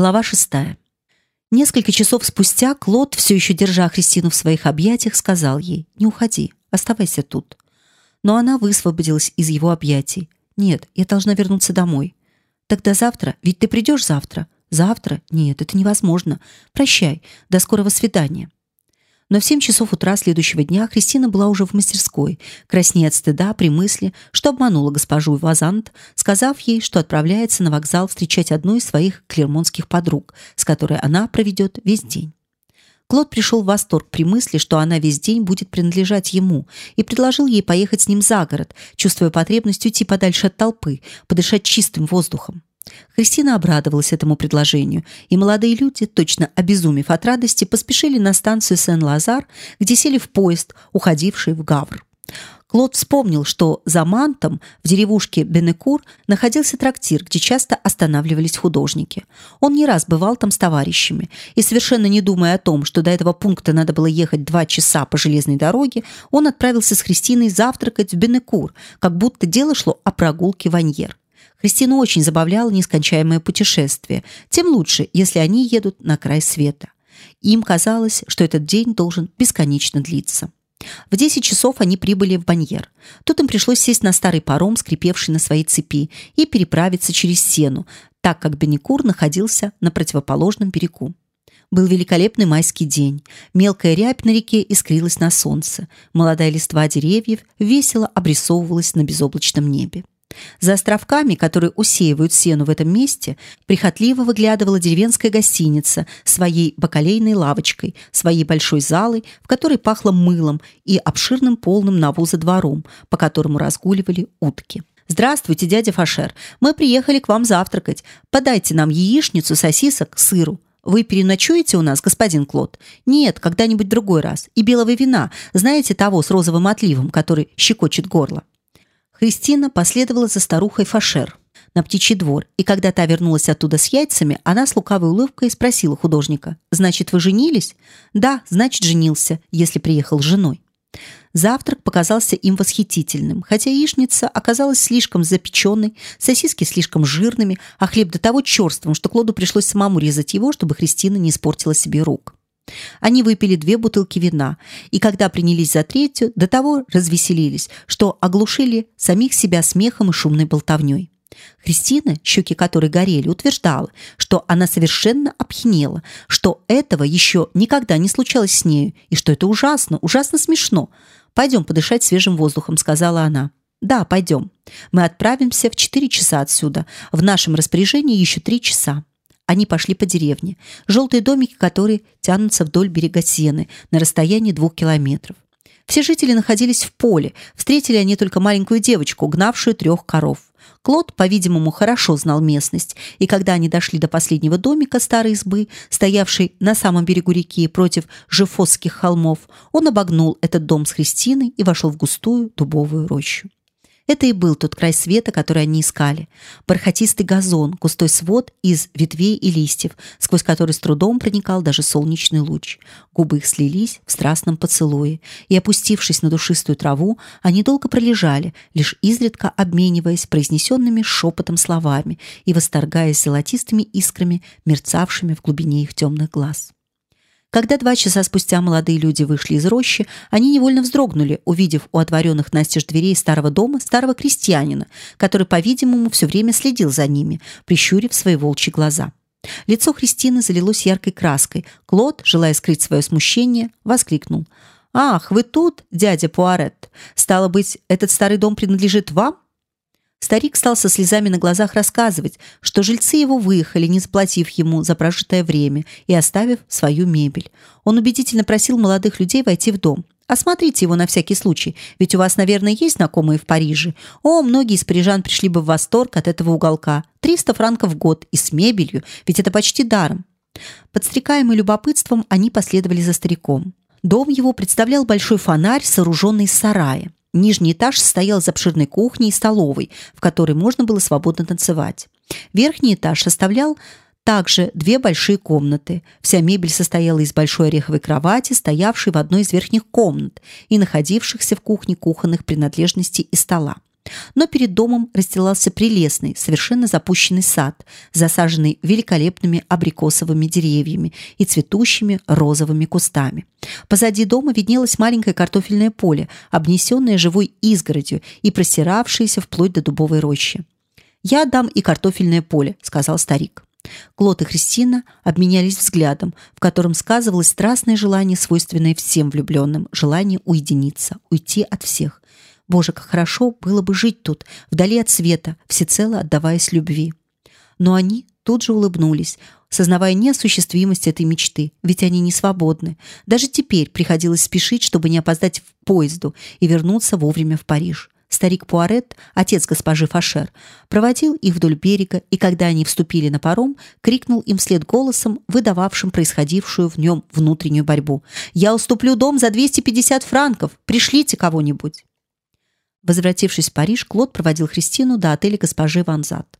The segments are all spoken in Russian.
Глава шестая. Несколько часов спустя Клод, все еще держа Христину в своих объятиях, сказал ей «Не уходи, оставайся тут». Но она высвободилась из его объятий. «Нет, я должна вернуться домой». «Тогда завтра? Ведь ты придешь завтра?» «Завтра? Нет, это невозможно. Прощай. До скорого свидания». Но в семь часов утра следующего дня Кристина была уже в мастерской, краснея от стыда при мысли, что обманула госпожу Вазант, сказав ей, что отправляется на вокзал встречать одну из своих клермонских подруг, с которой она проведет весь день. Клод пришел в восторг при мысли, что она весь день будет принадлежать ему, и предложил ей поехать с ним за город, чувствуя потребность уйти подальше от толпы, подышать чистым воздухом. Христина обрадовалась этому предложению, и молодые люди, точно обезумев от радости, поспешили на станцию Сен-Лазар, где сели в поезд, уходивший в Гавр. Клод вспомнил, что за Мантом в деревушке Бенекур находился трактир, где часто останавливались художники. Он не раз бывал там с товарищами, и совершенно не думая о том, что до этого пункта надо было ехать два часа по железной дороге, он отправился с Христиной завтракать в Бенекур, как будто дело шло о прогулке в Аньер. Христину очень забавляло нескончаемое путешествие, тем лучше, если они едут на край света. Им казалось, что этот день должен бесконечно длиться. В 10 часов они прибыли в Баньер. Тут им пришлось сесть на старый паром, скрипевший на своей цепи, и переправиться через Сену, так как Бенекур находился на противоположном берегу. Был великолепный майский день. Мелкая рябь на реке искрилась на солнце. Молодая листва деревьев весело обрисовывалась на безоблачном небе. За островками, которые усеивают сену в этом месте, прихотливо выглядывала деревенская гостиница своей бакалейной лавочкой, своей большой залой, в которой пахло мылом и обширным полным навоза двором, по которому разгуливали утки. Здравствуйте, дядя Фашер. Мы приехали к вам завтракать. Подайте нам яичницу, сосисок, сыру. Вы переночуете у нас, господин Клод? Нет, когда-нибудь другой раз. И белого вина, знаете того с розовым отливом, который щекочет горло. Христина последовала за старухой Фашер на птичий двор, и когда та вернулась оттуда с яйцами, она с лукавой улыбкой спросила художника: "Значит, вы женились?" "Да, значит, женился, если приехал с женой". Завтрак показался им восхитительным, хотя яичница оказалась слишком запеченной, сосиски слишком жирными, а хлеб до того черствым, что Клоду пришлось самому резать его, чтобы Христина не испортила себе рук. Они выпили две бутылки вина, и когда принялись за третью, до того развеселились, что оглушили самих себя смехом и шумной болтовней. Христина, щеки которой горели, утверждала, что она совершенно опьянела, что этого еще никогда не случалось с нею, и что это ужасно, ужасно смешно. «Пойдем подышать свежим воздухом», — сказала она. «Да, пойдем. Мы отправимся в четыре часа отсюда. В нашем распоряжении еще три часа». Они пошли по деревне, желтые домики которые тянутся вдоль берега Сены на расстоянии двух километров. Все жители находились в поле. Встретили они только маленькую девочку, гнавшую трех коров. Клод, по-видимому, хорошо знал местность, и когда они дошли до последнего домика старой избы, стоявшей на самом берегу реки против Жефосских холмов, он обогнул этот дом с Христиной и вошел в густую дубовую рощу. Это и был тот край света, который они искали. Бархатистый газон, густой свод из ветвей и листьев, сквозь который с трудом проникал даже солнечный луч. Губы их слились в страстном поцелуе, и, опустившись на душистую траву, они долго пролежали, лишь изредка обмениваясь произнесенными шепотом словами и восторгаясь золотистыми искрами, мерцавшими в глубине их темных глаз. Когда два часа спустя молодые люди вышли из рощи, они невольно вздрогнули, увидев у отворенных настежь дверей старого дома старого крестьянина, который, по-видимому, все время следил за ними, прищурив свои волчьи глаза. Лицо Христины залилось яркой краской. Клод, желая скрыть свое смущение, воскликнул: "Ах, вы тут, дядя Пуарет? Стало быть, этот старый дом принадлежит вам?" Старик стал со слезами на глазах рассказывать, что жильцы его выехали, не заплатив ему за прожитое время и оставив свою мебель. Он убедительно просил молодых людей войти в дом. Осмотрите его на всякий случай, ведь у вас, наверное, есть знакомые в Париже. О, многие из парижан пришли бы в восторг от этого уголка. 300 франков в год и с мебелью, ведь это почти даром. Подстрекаемые любопытством, они последовали за стариком. Дом его представлял большой фонарь, сооруженный из сарая. Нижний этаж состоял из обширной кухни и столовой, в которой можно было свободно танцевать. Верхний этаж составлял также две большие комнаты. Вся мебель состояла из большой ореховой кровати, стоявшей в одной из верхних комнат, и находившихся в кухне кухонных принадлежностей и стола. Но перед домом расстилался прелестный, совершенно запущенный сад, засаженный великолепными абрикосовыми деревьями и цветущими розовыми кустами. Позади дома виднелось маленькое картофельное поле, обнесенное живой изгородью и простиравшееся вплоть до дубовой рощи. «Я дам и картофельное поле», — сказал старик. Клод и Христина обменялись взглядом, в котором сказывалось страстное желание, свойственное всем влюбленным, желание уединиться, уйти от всех. Боже, как хорошо было бы жить тут, вдали от света, всецело отдаваясь любви. Но они тут же улыбнулись, сознавая неосуществимость этой мечты, ведь они не свободны. Даже теперь приходилось спешить, чтобы не опоздать в поезду и вернуться вовремя в Париж. Старик Пуарет, отец госпожи Фашер, проводил их вдоль берега, и когда они вступили на паром, крикнул им вслед голосом, выдававшим происходившую в нем внутреннюю борьбу: "Я уступлю дом за 250 франков. Пришлите кого-нибудь". Возвратившись в Париж, Клод проводил Христину до отеля госпожи Ванзат.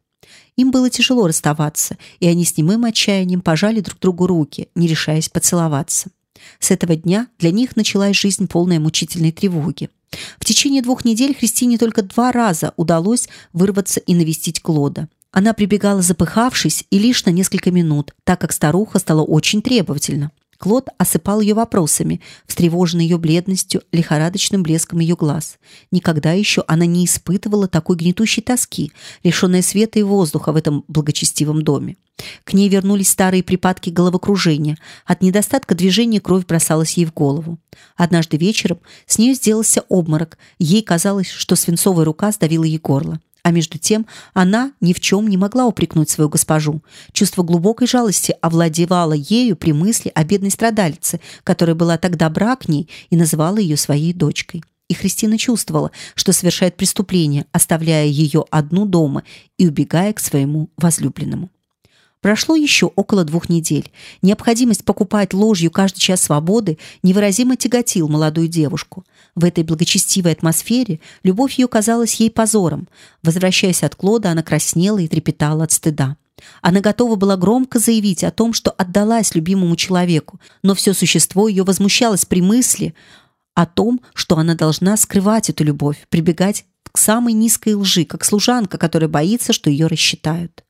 Им было тяжело расставаться, и они с немым отчаянием пожали друг другу руки, не решаясь поцеловаться. С этого дня для них началась жизнь полная мучительной тревоги. В течение двух недель Христине только два раза удалось вырваться и навестить Клода. Она прибегала запыхавшись и лишь на несколько минут, так как старуха стала очень требовательна. Клод осыпал ее вопросами, встревоженный ее бледностью, лихорадочным блеском ее глаз. Никогда еще она не испытывала такой гнетущей тоски, лишенной света и воздуха в этом благочестивом доме. К ней вернулись старые припадки головокружения. От недостатка движения кровь бросалась ей в голову. Однажды вечером с нее сделался обморок. Ей казалось, что свинцовая рука сдавила ей горло. А между тем она ни в чем не могла упрекнуть свою госпожу. Чувство глубокой жалости овладевало ею при мысли о бедной страдалице, которая была так добра ней и называла ее своей дочкой. И Христина чувствовала, что совершает преступление, оставляя ее одну дома и убегая к своему возлюбленному. Прошло еще около двух недель. Необходимость покупать ложью каждый час свободы невыразимо тяготил молодую девушку. В этой благочестивой атмосфере любовь ее казалась ей позором. Возвращаясь от Клода, она краснела и трепетала от стыда. Она готова была громко заявить о том, что отдалась любимому человеку, но все существо ее возмущалось при мысли о том, что она должна скрывать эту любовь, прибегать к самой низкой лжи, как служанка, которая боится, что ее рассчитают.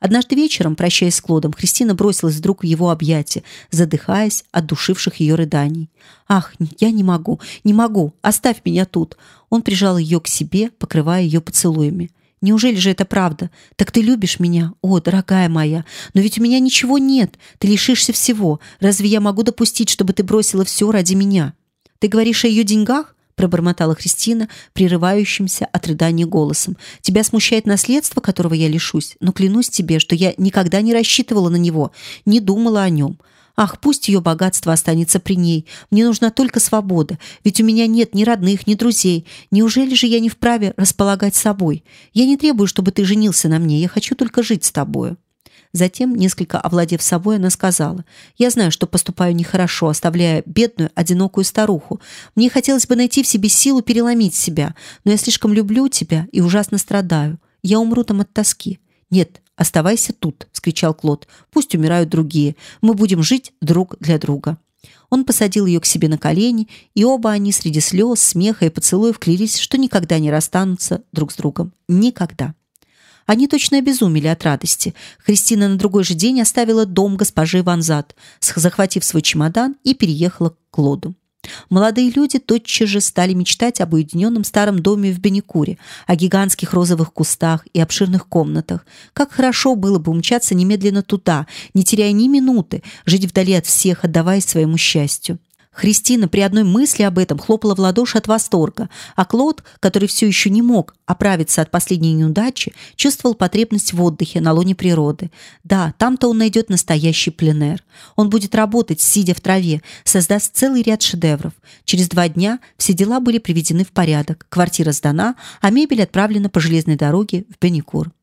Однажды вечером, прощаясь с Клодом, Христина бросилась вдруг в его объятия, задыхаясь от душивших ее рыданий. «Ах, я не могу, не могу, оставь меня тут!» Он прижал ее к себе, покрывая ее поцелуями. «Неужели же это правда? Так ты любишь меня? О, дорогая моя! Но ведь у меня ничего нет, ты лишишься всего. Разве я могу допустить, чтобы ты бросила все ради меня? Ты говоришь о ее деньгах? Пробормотала Христина прерывающимся от рыдания голосом. Тебя смущает наследство, которого я лишусь, но клянусь тебе, что я никогда не рассчитывала на него, не думала о нем. Ах, пусть ее богатство останется при ней. Мне нужна только свобода, ведь у меня нет ни родных, ни друзей. Неужели же я не вправе располагать собой? Я не требую, чтобы ты женился на мне. Я хочу только жить с тобою. Затем, несколько овладев собой, она сказала: "Я знаю, что поступаю нехорошо, оставляя бедную, одинокую старуху. Мне хотелось бы найти в себе силу переломить себя, но я слишком люблю тебя и ужасно страдаю. Я умру там от тоски". "Нет, оставайся тут", скричал Клод. "Пусть умирают другие. Мы будем жить друг для друга". Он посадил ее к себе на колени, и оба они среди слез, смеха и поцелуев клялись, что никогда не расстанутся друг с другом. Никогда. Они точно обезумели от радости. Христина на другой же день оставила дом госпожи Ванзат, захватив свой чемодан и переехала к Клоду. Молодые люди тотчас же стали мечтать об уединенном старом доме в Беникуре, о гигантских розовых кустах и обширных комнатах. Как хорошо было бы умчаться немедленно туда, не теряя ни минуты, жить вдали от всех, отдаваясь своему счастью. Христина при одной мысли об этом хлопала в ладоши от восторга, а Клод, который все еще не мог оправиться от последней неудачи, чувствовал потребность в отдыхе на лоне природы. Да, там-то он найдет настоящий пленэр. Он будет работать, сидя в траве, создаст целый ряд шедевров. Через два дня все дела были приведены в порядок, квартира сдана, а мебель отправлена по железной дороге в Беникур.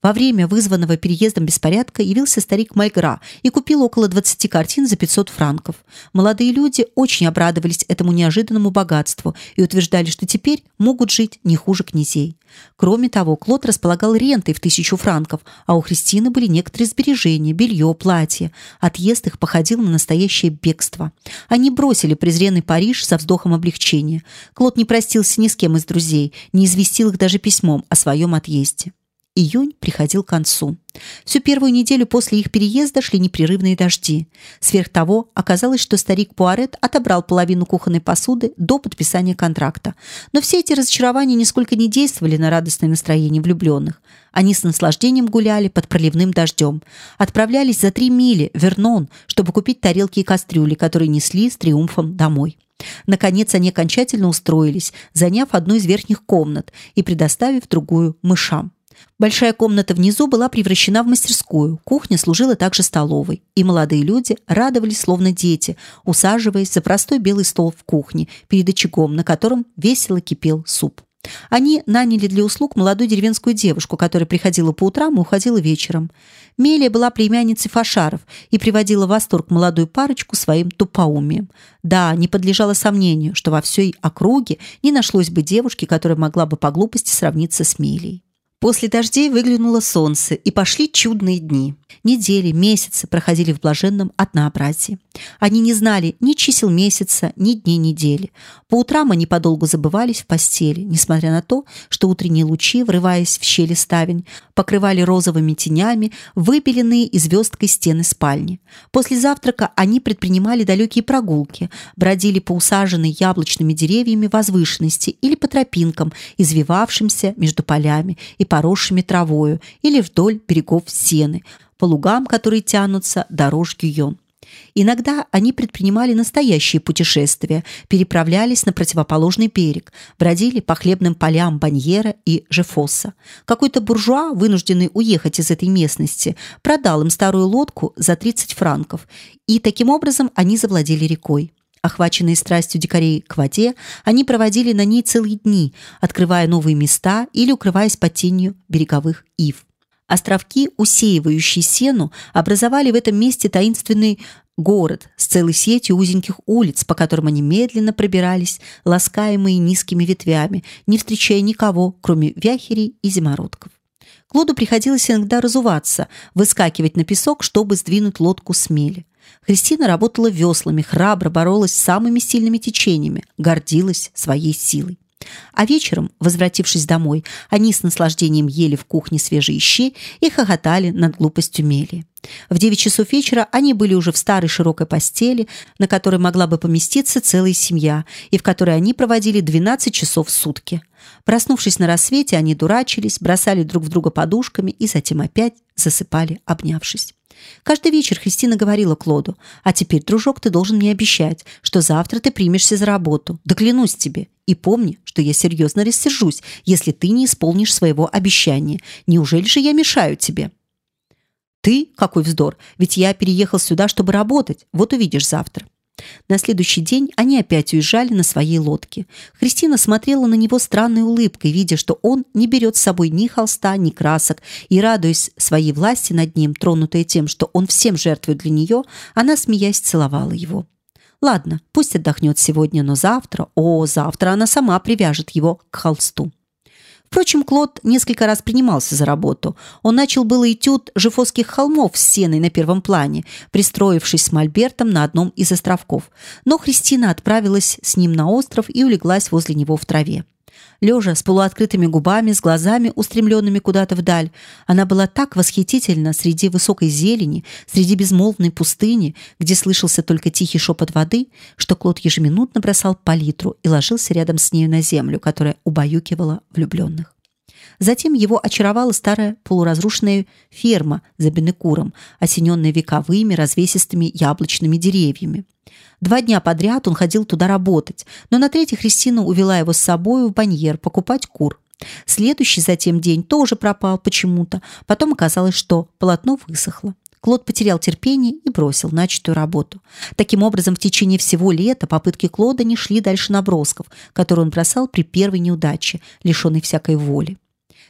Во время вызванного переездом беспорядка явился старик Мальгра и купил около 20 картин за 500 франков. Молодые люди очень обрадовались этому неожиданному богатству и утверждали, что теперь могут жить не хуже князей. Кроме того, Клод располагал рентой в тысячу франков, а у Христины были некоторые сбережения, белье, платье. Отъезд их походил на настоящее бегство. Они бросили презренный Париж со вздохом облегчения. Клод не простился ни с кем из друзей, не известил их даже письмом о своем отъезде. Июнь приходил к концу. Всю первую неделю после их переезда шли непрерывные дожди. Сверх того, оказалось, что старик Пуарет отобрал половину кухонной посуды до подписания контракта. Но все эти разочарования нисколько не действовали на радостное настроение влюбленных. Они с наслаждением гуляли под проливным дождем. Отправлялись за три мили в Вернон, чтобы купить тарелки и кастрюли, которые несли с триумфом домой. Наконец они окончательно устроились, заняв одну из верхних комнат и предоставив другую мышам. Большая комната внизу была превращена в мастерскую, кухня служила также столовой, и молодые люди радовались словно дети, усаживаясь за простой белый стол в кухне перед очагом, на котором весело кипел суп. Они наняли для услуг молодую деревенскую девушку, которая приходила по утрам и уходила вечером. Мелия была племянницей Фашаров и приводила в восторг молодую парочку своим тупоумием. Да, не подлежало сомнению, что во всей округе не нашлось бы девушки, которая могла бы по глупости сравниться с Мелией. После дождей выглянуло солнце, и пошли чудные дни. Недели, месяцы проходили в блаженном однообразии. Они не знали ни чисел месяца, ни дней недели. По утрам они подолгу забывались в постели, несмотря на то, что утренние лучи, врываясь в щели ставень, покрывали розовыми тенями выбеленные и звездкой стены спальни. После завтрака они предпринимали далекие прогулки, бродили по усаженной яблочными деревьями возвышенности или по тропинкам, извивавшимся между полями и поросшими травою, или вдоль берегов Сены, по лугам, которые тянутся до Рож-Гюйон. Иногда они предпринимали настоящие путешествия, переправлялись на противоположный берег, бродили по хлебным полям Баньера и Жефоса. Какой-то буржуа, вынужденный уехать из этой местности, продал им старую лодку за 30 франков, и таким образом они завладели рекой. Охваченные страстью дикарей к воде, они проводили на ней целые дни, открывая новые места или укрываясь под тенью береговых ив. Островки, усеивающие сену, образовали в этом месте таинственный город с целой сетью узеньких улиц, по которым они медленно пробирались, ласкаемые низкими ветвями, не встречая никого, кроме вяхерей и зимородков. Клоду приходилось иногда разуваться, выскакивать на песок, чтобы сдвинуть лодку с мели. Христина работала веслами, храбро боролась с самыми сильными течениями, гордилась своей силой. А вечером, возвратившись домой, они с наслаждением ели в кухне свежие щи и хохотали над глупостью Мели. В девять часов вечера они были уже в старой широкой постели, на которой могла бы поместиться целая семья, и в которой они проводили 12 часов в сутки. Проснувшись на рассвете, они дурачились, бросали друг в друга подушками и затем опять засыпали, обнявшись. Каждый вечер Христина говорила Клоду, «А теперь, дружок, ты должен мне обещать, что завтра ты примешься за работу. Да клянусь тебе. И помни, что я серьезно рассержусь, если ты не исполнишь своего обещания. Неужели же я мешаю тебе?» «Ты? Какой вздор! Ведь я переехал сюда, чтобы работать. Вот увидишь завтра». На следующий день они опять уезжали на своей лодке. Христина смотрела на него странной улыбкой, видя, что он не берет с собой ни холста, ни красок, и радуясь своей власти над ним, тронутая тем, что он всем жертвует для нее, она, смеясь, целовала его. Ладно, пусть отдохнет сегодня, но завтра, о, завтра она сама привяжет его к холсту. Впрочем, Клод несколько раз принимался за работу. Он начал было этюд Жифосских холмов с сеной на первом плане, пристроившись с Мольбертом на одном из островков. Но Христина отправилась с ним на остров и улеглась возле него в траве лежа с полуоткрытыми губами, с глазами, устремленными куда-то вдаль. Она была так восхитительна среди высокой зелени, среди безмолвной пустыни, где слышался только тихий шепот воды, что Клод ежеминутно бросал палитру и ложился рядом с нею на землю, которая убаюкивала влюбленных. Затем его очаровала старая полуразрушенная ферма за Бенекуром, осененная вековыми развесистыми яблочными деревьями. Два дня подряд он ходил туда работать, но на третий Христина увела его с собой в баньер покупать кур. Следующий затем день тоже пропал почему-то. Потом оказалось, что полотно высохло. Клод потерял терпение и бросил начатую работу. Таким образом, в течение всего лета попытки Клода не шли дальше набросков, которые он бросал при первой неудаче, лишенной всякой воли.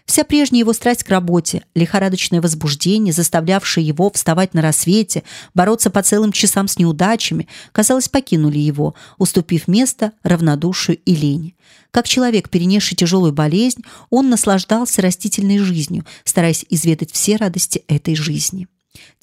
Вся прежняя его страсть к работе, лихорадочное возбуждение, заставлявшее его вставать на рассвете, бороться по целым часам с неудачами, казалось, покинули его, уступив место равнодушию и лени. Как человек, перенесший тяжелую болезнь, он наслаждался растительной жизнью, стараясь изведать все радости этой жизни.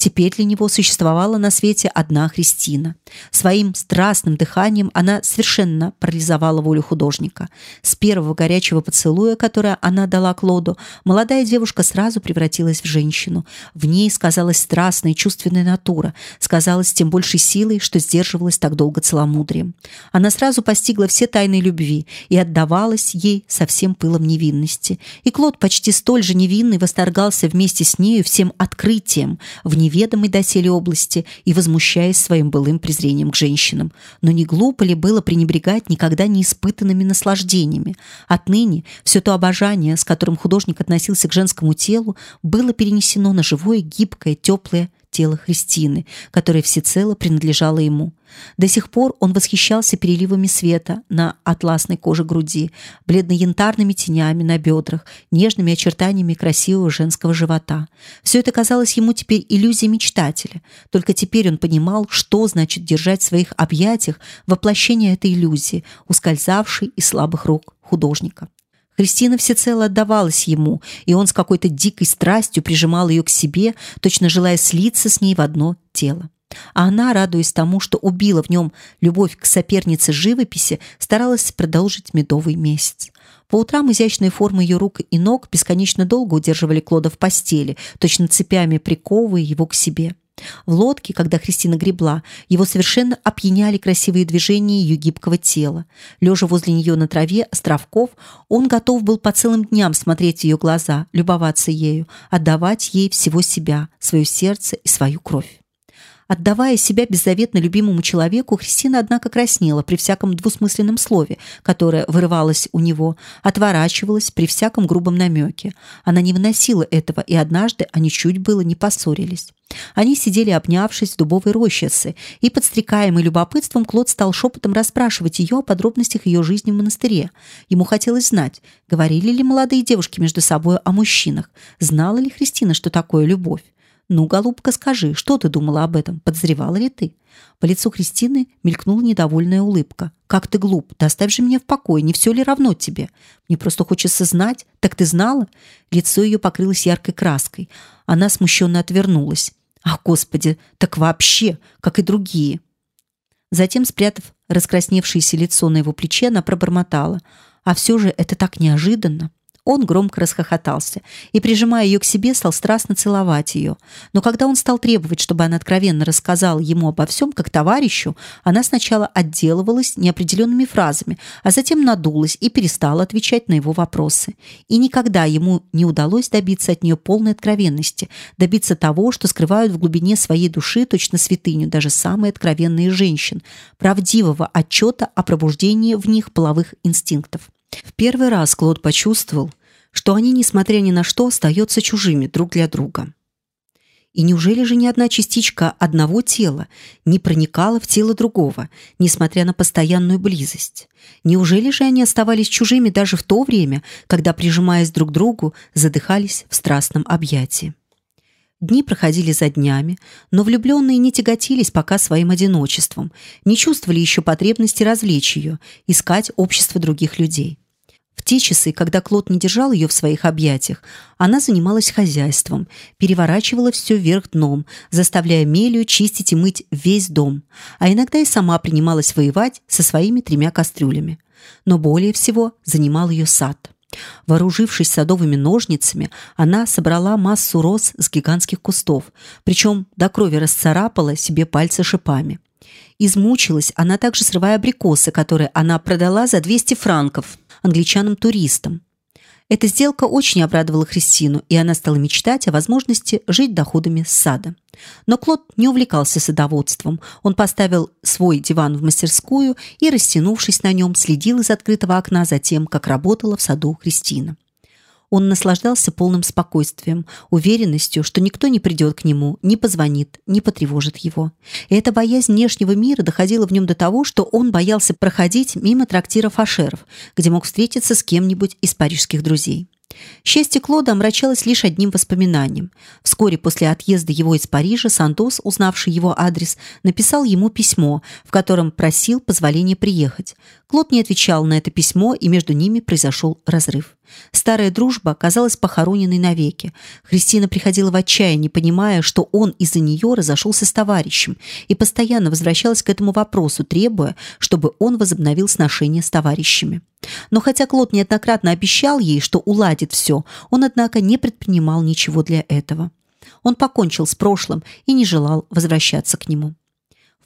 Теперь для него существовала на свете одна Христина. Своим страстным дыханием она совершенно парализовала волю художника. С первого горячего поцелуя, которое она дала Клоду, молодая девушка сразу превратилась в женщину. В ней сказалась страстная чувственная натура, сказалась тем большей силой, что сдерживалась так долго целомудрием. Она сразу постигла все тайны любви и отдавалась ей со всем пылом невинности. И Клод почти столь же невинный восторгался вместе с нею всем открытием, в неведомой доселе области и возмущаясь своим былым презрением к женщинам. Но не глупо ли было пренебрегать никогда не испытанными наслаждениями? Отныне все то обожание, с которым художник относился к женскому телу, было перенесено на живое, гибкое, теплое тело Христины, которое всецело принадлежало ему. До сих пор он восхищался переливами света на атласной коже груди, бледно-янтарными тенями на бедрах, нежными очертаниями красивого женского живота. Все это казалось ему теперь иллюзией мечтателя. Только теперь он понимал, что значит держать в своих объятиях воплощение этой иллюзии, ускользавшей из слабых рук художника. Христина всецело отдавалась ему, и он с какой-то дикой страстью прижимал ее к себе, точно желая слиться с ней в одно тело. А она, радуясь тому, что убила в нем любовь к сопернице живописи, старалась продолжить медовый месяц. По утрам изящные формы ее рук и ног бесконечно долго удерживали Клода в постели, точно цепями приковывая его к себе. В лодке, когда Христина гребла, его совершенно опьяняли красивые движения ее гибкого тела. Лежа возле нее на траве островков, он готов был по целым дням смотреть ее глаза, любоваться ею, отдавать ей всего себя, свое сердце и свою кровь. Отдавая себя беззаветно любимому человеку, Христина, однако, краснела при всяком двусмысленном слове, которое вырывалось у него, отворачивалась при всяком грубом намеке. Она не выносила этого, и однажды они чуть было не поссорились. Они сидели, обнявшись в дубовой рощице, и, подстрекаемый любопытством, Клод стал шепотом расспрашивать ее о подробностях ее жизни в монастыре. Ему хотелось знать, говорили ли молодые девушки между собой о мужчинах, знала ли Христина, что такое любовь. Ну, голубка, скажи, что ты думала об этом? Подозревала ли ты? По лицу Кристины мелькнула недовольная улыбка. Как ты глуп? Да оставь же меня в покое. Не все ли равно тебе? Мне просто хочется знать. Так ты знала? Лицо ее покрылось яркой краской. Она смущенно отвернулась. Ах, господи, так вообще, как и другие. Затем, спрятав раскрасневшееся лицо на его плече, она пробормотала: "А все же это так неожиданно". Он громко расхохотался и, прижимая ее к себе, стал страстно целовать ее. Но когда он стал требовать, чтобы она откровенно рассказала ему обо всем, как товарищу, она сначала отделывалась неопределенными фразами, а затем надулась и перестала отвечать на его вопросы. И никогда ему не удалось добиться от нее полной откровенности, добиться того, что скрывают в глубине своей души точно святыню даже самые откровенные женщин, правдивого отчета о пробуждении в них половых инстинктов. В первый раз Клод почувствовал, что они, несмотря ни на что, остаются чужими друг для друга. И неужели же ни одна частичка одного тела не проникала в тело другого, несмотря на постоянную близость? Неужели же они оставались чужими даже в то время, когда, прижимаясь друг к другу, задыхались в страстном объятии? Дни проходили за днями, но влюбленные не тяготились пока своим одиночеством, не чувствовали еще потребности развлечь ее, искать общество других людей. В те часы, когда Клод не держал ее в своих объятиях, она занималась хозяйством, переворачивала все вверх дном, заставляя Мелию чистить и мыть весь дом, а иногда и сама принималась воевать со своими тремя кастрюлями. Но более всего занимал ее сад. Вооружившись садовыми ножницами, она собрала массу роз с гигантских кустов, причем до крови расцарапала себе пальцы шипами. Измучилась она также срывая абрикосы, которые она продала за 200 франков англичанам-туристам. Эта сделка очень обрадовала Христину, и она стала мечтать о возможности жить доходами с сада. Но Клод не увлекался садоводством. Он поставил свой диван в мастерскую и, растянувшись на нем, следил из открытого окна за тем, как работала в саду Христина. Он наслаждался полным спокойствием, уверенностью, что никто не придет к нему, не позвонит, не потревожит его. И эта боязнь внешнего мира доходила в нем до того, что он боялся проходить мимо трактира фашеров, где мог встретиться с кем-нибудь из парижских друзей. Счастье Клода омрачалось лишь одним воспоминанием. Вскоре после отъезда его из Парижа Сантос, узнавший его адрес, написал ему письмо, в котором просил позволения приехать. Клод не отвечал на это письмо, и между ними произошел разрыв. Старая дружба казалась похороненной навеки. Христина приходила в отчаяние, понимая, что он из-за нее разошелся с товарищем, и постоянно возвращалась к этому вопросу, требуя, чтобы он возобновил сношения с товарищами. Но хотя Клод неоднократно обещал ей, что уладит все, он, однако, не предпринимал ничего для этого. Он покончил с прошлым и не желал возвращаться к нему.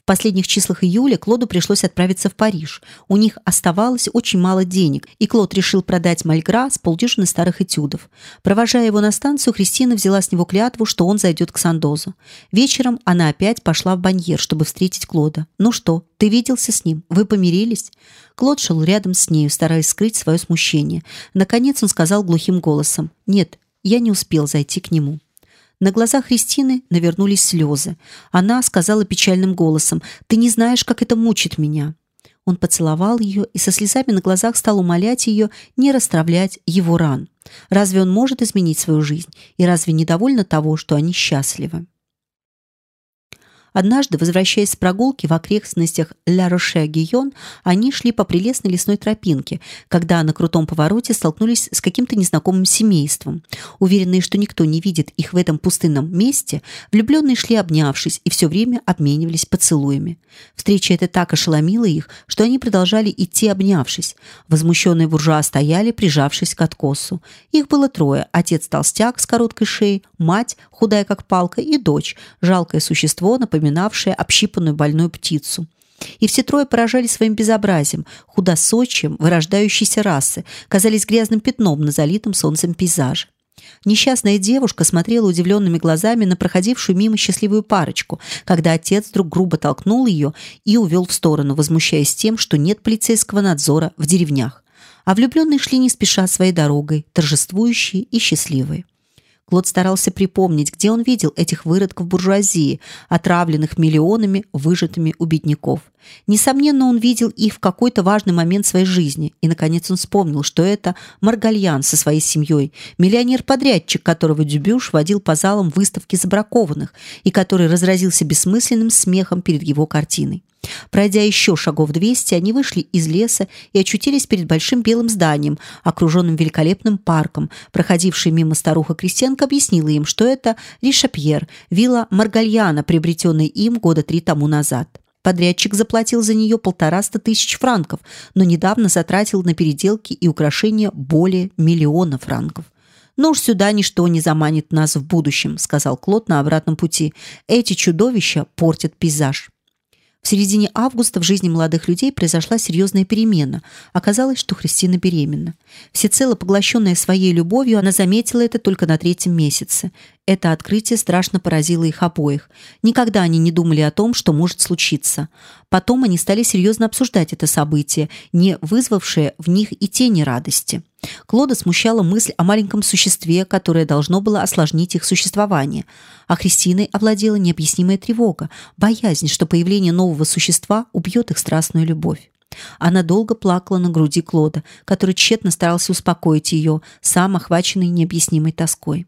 В последних числах июля Клоду пришлось отправиться в Париж. У них оставалось очень мало денег, и Клод решил продать Мальгра с полдюжины старых этюдов. Провожая его на станцию, Христина взяла с него клятву, что он зайдет к Сандозу. Вечером она опять пошла в Баньер, чтобы встретить Клода. «Ну что, ты виделся с ним? Вы помирились?» Клод шел рядом с нею, стараясь скрыть свое смущение. Наконец он сказал глухим голосом «Нет, я не успел зайти к нему». На глазах Кристины навернулись слезы. Она сказала печальным голосом: "Ты не знаешь, как это мучит меня". Он поцеловал ее и со слезами на глазах стал умолять ее не расстравлять его ран. Разве он может изменить свою жизнь? И разве недовольна того, что они счастливы? Однажды, возвращаясь с прогулки в окрестностях Ля-Роше-Гийон, они шли по прелестной лесной тропинке, когда на крутом повороте столкнулись с каким-то незнакомым семейством. Уверенные, что никто не видит их в этом пустынном месте, влюбленные шли обнявшись и все время обменивались поцелуями. Встреча эта так ошеломила их, что они продолжали идти обнявшись. Возмущенные буржуа стояли, прижавшись к откосу. Их было трое: отец толстяк с короткой шеей, мать худая как палка и дочь, жалкое существо, напоминающее напоминавшая общипанную больную птицу. И все трое поражали своим безобразием, худосочием вырождающейся расы, казались грязным пятном на залитом солнцем пейзаже. Несчастная девушка смотрела удивленными глазами на проходившую мимо счастливую парочку, когда отец вдруг грубо толкнул ее и увел в сторону, возмущаясь тем, что нет полицейского надзора в деревнях. А влюбленные шли не спеша своей дорогой, торжествующие и счастливые. Клод старался припомнить, где он видел этих выродков буржуазии, отравленных миллионами выжатыми у бедняков. Несомненно, он видел их в какой-то важный момент своей жизни, и наконец он вспомнил, что это Маргальян со своей семьей, миллионер-подрядчик, которого Дюбюш водил по залам выставки забракованных и который разразился бессмысленным смехом перед его картиной. Пройдя еще шагов двести, они вышли из леса и очутились перед большим белым зданием, окруженным великолепным парком. Проходившая мимо старуха-крестьянка объяснила им, что это Ришапьер, вилла Маргальяна, приобретенная им года три тому назад. Подрядчик заплатил за нее полтораста тысяч франков, но недавно затратил на переделки и украшения более миллиона франков. «Но «Ну уж сюда ничто не заманит нас в будущем», — сказал Клод на обратном пути. «Эти чудовища портят пейзаж». В середине августа в жизни молодых людей произошла серьезная перемена. Оказалось, что Христина беременна. Всецело поглощенная своей любовью, она заметила это только на третьем месяце. Это открытие страшно поразило их обоих. Никогда они не думали о том, что может случиться. Потом они стали серьезно обсуждать это событие, не вызвавшее в них и тени радости. Клода смущала мысль о маленьком существе, которое должно было осложнить их существование. А Христиной овладела необъяснимая тревога, боязнь, что появление нового существа убьет их страстную любовь. Она долго плакала на груди Клода, который тщетно старался успокоить ее, сам охваченный необъяснимой тоской.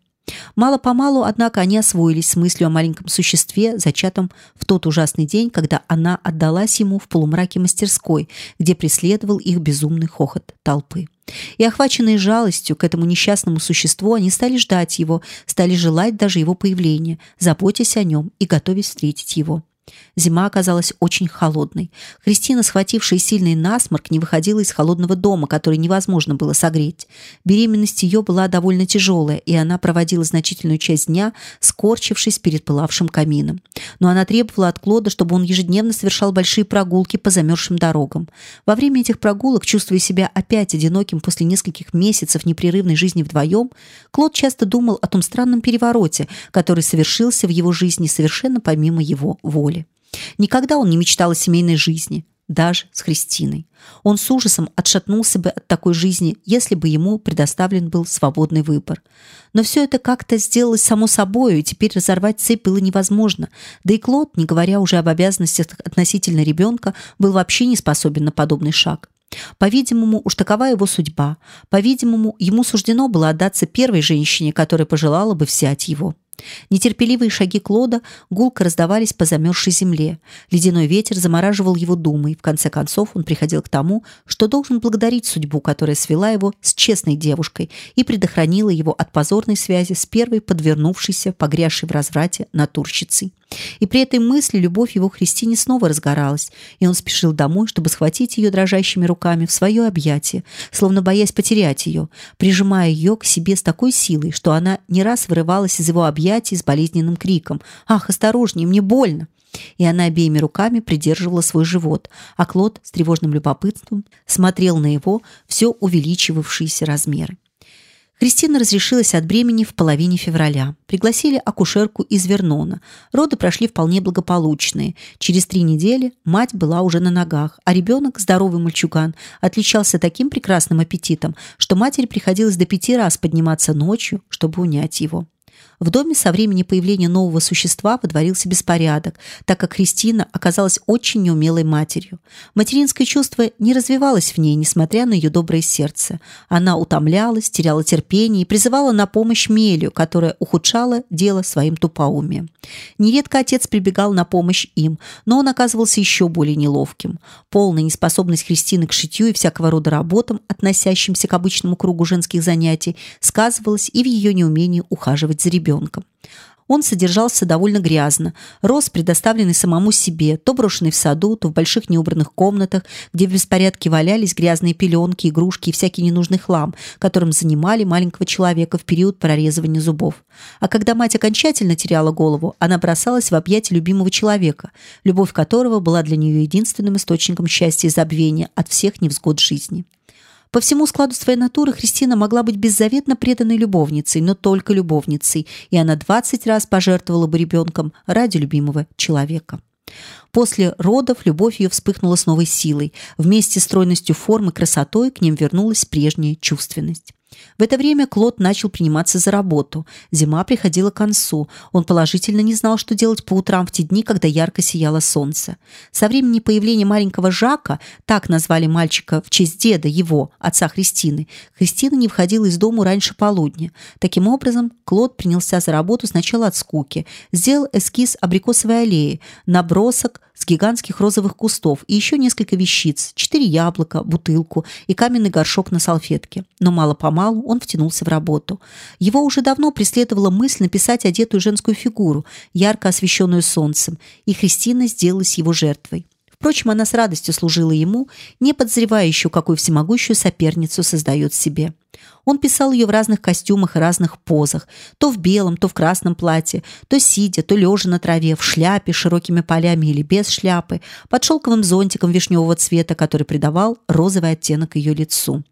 Мало-помалу, однако, они освоились с мыслью о маленьком существе, зачатом в тот ужасный день, когда она отдалась ему в полумраке мастерской, где преследовал их безумный хохот толпы. И охваченные жалостью к этому несчастному существу, они стали ждать его, стали желать даже его появления, заботясь о нем и готовясь встретить его. Зима оказалась очень холодной. Христина, схватившая сильный насморк, не выходила из холодного дома, который невозможно было согреть. Беременность ее была довольно тяжелая, и она проводила значительную часть дня, скорчившись перед пылавшим камином. Но она требовала от Клода, чтобы он ежедневно совершал большие прогулки по замерзшим дорогам. Во время этих прогулок, чувствуя себя опять одиноким после нескольких месяцев непрерывной жизни вдвоем, Клод часто думал о том странном перевороте, который совершился в его жизни совершенно помимо его воли. Никогда он не мечтал о семейной жизни, даже с Христиной. Он с ужасом отшатнулся бы от такой жизни, если бы ему предоставлен был свободный выбор. Но все это как-то сделалось само собой, и теперь разорвать цепь было невозможно. Да и Клод, не говоря уже об обязанностях относительно ребенка, был вообще не способен на подобный шаг. По-видимому, уж такова его судьба. По-видимому, ему суждено было отдаться первой женщине, которая пожелала бы взять его. Нетерпеливые шаги Клода гулко раздавались по замерзшей земле. Ледяной ветер замораживал его думы, в конце концов он приходил к тому, что должен благодарить судьбу, которая свела его с честной девушкой и предохранила его от позорной связи с первой подвернувшейся, погрязшей в разврате натурщицей. И при этой мысли любовь его к Христине снова разгоралась, и он спешил домой, чтобы схватить ее дрожащими руками в свое объятие, словно боясь потерять ее, прижимая ее к себе с такой силой, что она не раз вырывалась из его объятий с болезненным криком «Ах, осторожнее, мне больно!» И она обеими руками придерживала свой живот, а Клод с тревожным любопытством смотрел на его все увеличивавшиеся размеры. Кристина разрешилась от бремени в половине февраля. Пригласили акушерку из Вернона. Роды прошли вполне благополучные. Через три недели мать была уже на ногах, а ребенок, здоровый мальчуган, отличался таким прекрасным аппетитом, что матери приходилось до пяти раз подниматься ночью, чтобы унять его. В доме со времени появления нового существа водворился беспорядок, так как Кристина оказалась очень неумелой матерью. Материнское чувство не развивалось в ней, несмотря на ее доброе сердце. Она утомлялась, теряла терпение и призывала на помощь Мелию, которая ухудшала дело своим тупоумием. Нередко отец прибегал на помощь им, но он оказывался еще более неловким. Полная неспособность Кристины к шитью и всякого рода работам, относящимся к обычному кругу женских занятий, сказывалась и в ее неумении ухаживать за ребенком. Он содержался довольно грязно, рос предоставленный самому себе, то брошенный в саду, то в больших неубранных комнатах, где в беспорядке валялись грязные пеленки, игрушки и всякий ненужный хлам, которым занимали маленького человека в период прорезывания зубов. А когда мать окончательно теряла голову, она бросалась в объятия любимого человека, любовь которого была для нее единственным источником счастья и забвения от всех невзгод жизни. По всему складу своей натуры Христина могла быть беззаветно преданной любовницей, но только любовницей, и она двадцать раз пожертвовала бы ребенком ради любимого человека. После родов любовь ее вспыхнула с новой силой. Вместе с стройностью формы красотой к ним вернулась прежняя чувственность. В это время Клод начал приниматься за работу. Зима приходила к концу. Он положительно не знал, что делать по утрам в те дни, когда ярко сияло солнце. Со времени появления маленького Жака, так назвали мальчика в честь деда его, отца Христины, Христина не входила из дому раньше полудня. Таким образом, Клод принялся за работу сначала от скуки. Сделал эскиз абрикосовой аллеи, набросок с гигантских розовых кустов и еще несколько вещиц, четыре яблока, бутылку и каменный горшок на салфетке. Но мало-помалу он втянулся в работу. Его уже давно преследовала мысль написать одетую женскую фигуру, ярко освещенную солнцем, и Христина сделалась его жертвой. Впрочем, она с радостью служила ему, не подозревая еще, какую всемогущую соперницу создает себе. Он писал ее в разных костюмах и разных позах, то в белом, то в красном платье, то сидя, то лежа на траве, в шляпе с широкими полями или без шляпы, под шелковым зонтиком вишневого цвета, который придавал розовый оттенок ее лицу.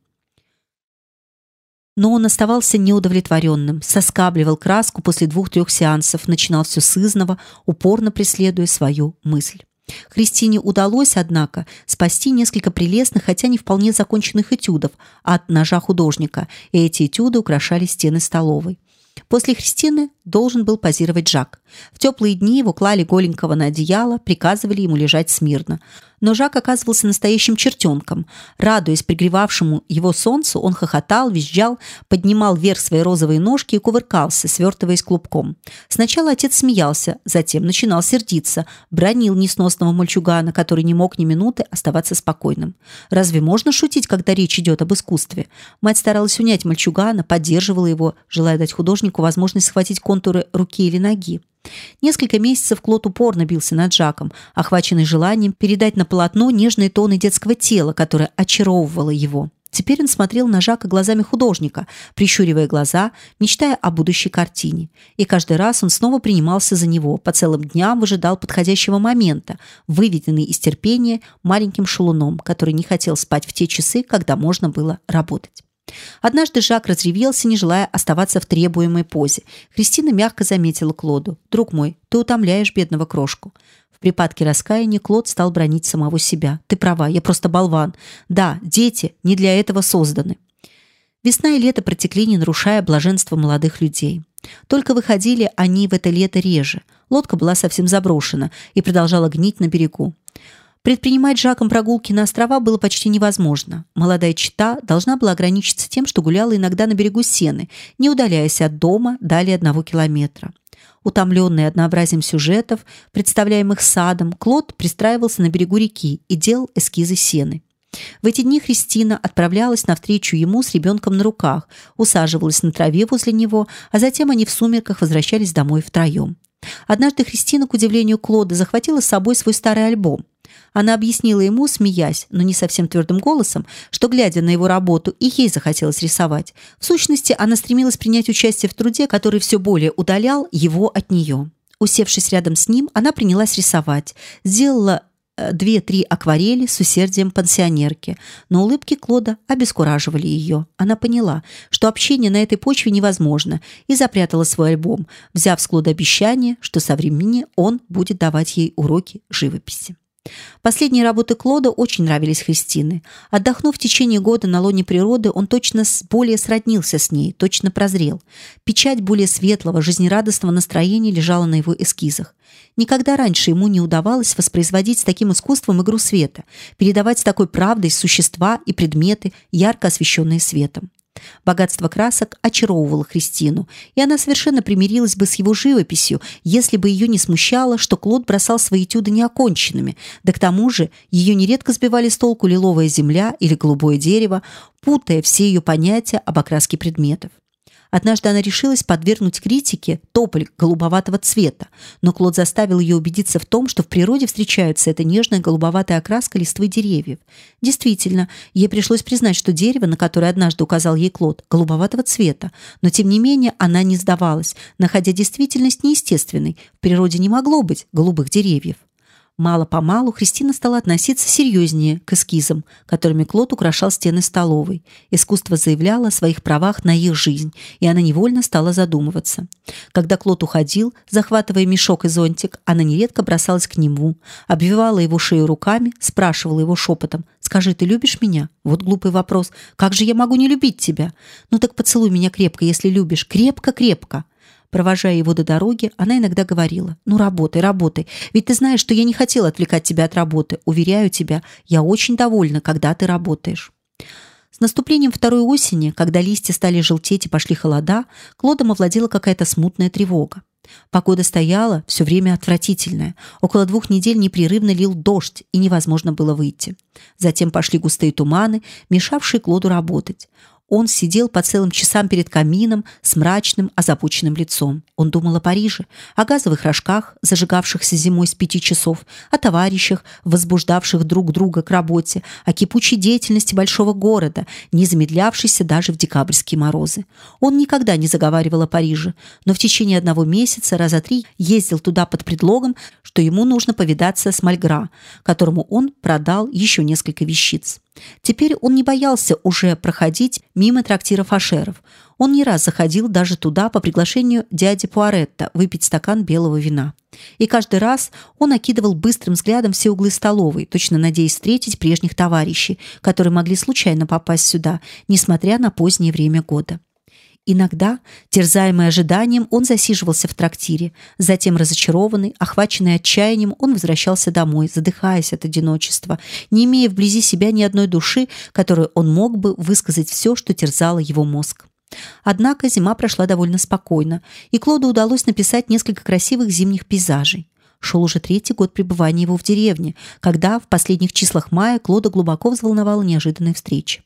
Но он оставался неудовлетворенным, соскабливал краску после двух-трех сеансов, начинал все с изного, упорно преследуя свою мысль. Христине удалось, однако, спасти несколько прелестных, хотя не вполне законченных этюдов от ножа художника, и эти этюды украшали стены столовой. После Христины должен был позировать Жак. В теплые дни его клали голенького на одеяло, приказывали ему лежать смирно. Но Жак оказывался настоящим чертенком. Радуясь пригревавшему его солнцу, он хохотал, визжал, поднимал вверх свои розовые ножки и кувыркался, свертываясь клубком. Сначала отец смеялся, затем начинал сердиться, бронил несносного мальчугана, который не мог ни минуты оставаться спокойным. Разве можно шутить, когда речь идет об искусстве? Мать старалась унять мальчугана, поддерживала его, желая дать художнику возможность схватить контуры руки или ноги. Несколько месяцев Клод упорно бился над Жаком, охваченный желанием передать на полотно нежные тоны детского тела, которое очаровывало его. Теперь он смотрел на Жака глазами художника, прищуривая глаза, мечтая о будущей картине. И каждый раз он снова принимался за него, по целым дням выжидал подходящего момента, выведенный из терпения маленьким шалуном, который не хотел спать в те часы, когда можно было работать. Однажды Жак разревелся, не желая оставаться в требуемой позе. Кристина мягко заметила Клоду. «Друг мой, ты утомляешь бедного крошку». В припадке раскаяния Клод стал бронить самого себя. «Ты права, я просто болван. Да, дети не для этого созданы». Весна и лето протекли, не нарушая блаженства молодых людей. Только выходили они в это лето реже. Лодка была совсем заброшена и продолжала гнить на берегу. Предпринимать Жаком прогулки на острова было почти невозможно. Молодая чита должна была ограничиться тем, что гуляла иногда на берегу Сены, не удаляясь от дома далее одного километра. Утомленный однообразием сюжетов, представляемых садом, Клод пристраивался на берегу реки и делал эскизы Сены. В эти дни Христина отправлялась навстречу ему с ребенком на руках, усаживалась на траве возле него, а затем они в сумерках возвращались домой втроем. Однажды Христина, к удивлению Клода, захватила с собой свой старый альбом. Она объяснила ему, смеясь, но не совсем твердым голосом, что, глядя на его работу, и ей захотелось рисовать. В сущности, она стремилась принять участие в труде, который все более удалял его от нее. Усевшись рядом с ним, она принялась рисовать, сделала э, две-три акварели с усердием пансионерки, но улыбки Клода обескураживали ее. Она поняла, что общение на этой почве невозможно, и запрятала свой альбом, взяв с Клода обещание, что со времени он будет давать ей уроки живописи. Последние работы Клода очень нравились Христине. Отдохнув в течение года на лоне природы, он точно более сроднился с ней, точно прозрел. Печать более светлого, жизнерадостного настроения лежала на его эскизах. Никогда раньше ему не удавалось воспроизводить с таким искусством игру света, передавать с такой правдой существа и предметы, ярко освещенные светом. Богатство красок очаровывало Христину, и она совершенно примирилась бы с его живописью, если бы ее не смущало, что Клод бросал свои этюды неоконченными, да к тому же ее нередко сбивали с толку лиловая земля или голубое дерево, путая все ее понятия об окраске предметов. Однажды она решилась подвергнуть критике тополь голубоватого цвета, но Клод заставил ее убедиться в том, что в природе встречается эта нежная голубоватая окраска листвы деревьев. Действительно, ей пришлось признать, что дерево, на которое однажды указал ей Клод, голубоватого цвета, но тем не менее она не сдавалась, находя действительность неестественной. В природе не могло быть голубых деревьев. Мало-помалу Христина стала относиться серьезнее к эскизам, которыми Клод украшал стены столовой. Искусство заявляло о своих правах на их жизнь, и она невольно стала задумываться. Когда Клод уходил, захватывая мешок и зонтик, она нередко бросалась к нему, обвивала его шею руками, спрашивала его шепотом «Скажи, ты любишь меня?» Вот глупый вопрос. «Как же я могу не любить тебя?» «Ну так поцелуй меня крепко, если любишь. Крепко-крепко». Провожая его до дороги, она иногда говорила: "Ну работай, работай. Ведь ты знаешь, что я не хотела отвлекать тебя от работы. Уверяю тебя, я очень довольна, когда ты работаешь". С наступлением второй осени, когда листья стали желтеть и пошли холода, Клодом овладела какая-то смутная тревога. Погода стояла все время отвратительная. Около двух недель непрерывно лил дождь, и невозможно было выйти. Затем пошли густые туманы, мешавшие Клоду работать. Он сидел по целым часам перед камином с мрачным, озабоченным лицом. Он думал о Париже, о газовых рожках, зажигавшихся зимой с пяти часов, о товарищах, возбуждавших друг друга к работе, о кипучей деятельности большого города, не замедлявшейся даже в декабрьские морозы. Он никогда не заговаривал о Париже, но в течение одного месяца раза три ездил туда под предлогом, что ему нужно повидаться с Мальгра, которому он продал еще несколько вещиц. Теперь он не боялся уже проходить мимо трактира фашеров. Он не раз заходил даже туда по приглашению дяди Пуаретта выпить стакан белого вина. И каждый раз он окидывал быстрым взглядом все углы столовой, точно надеясь встретить прежних товарищей, которые могли случайно попасть сюда, несмотря на позднее время года. Иногда, терзаемый ожиданием, он засиживался в трактире. Затем, разочарованный, охваченный отчаянием, он возвращался домой, задыхаясь от одиночества, не имея вблизи себя ни одной души, которой он мог бы высказать все, что терзало его мозг. Однако зима прошла довольно спокойно, и Клоду удалось написать несколько красивых зимних пейзажей. Шел уже третий год пребывания его в деревне, когда в последних числах мая Клода глубоко взволновала неожиданная встреча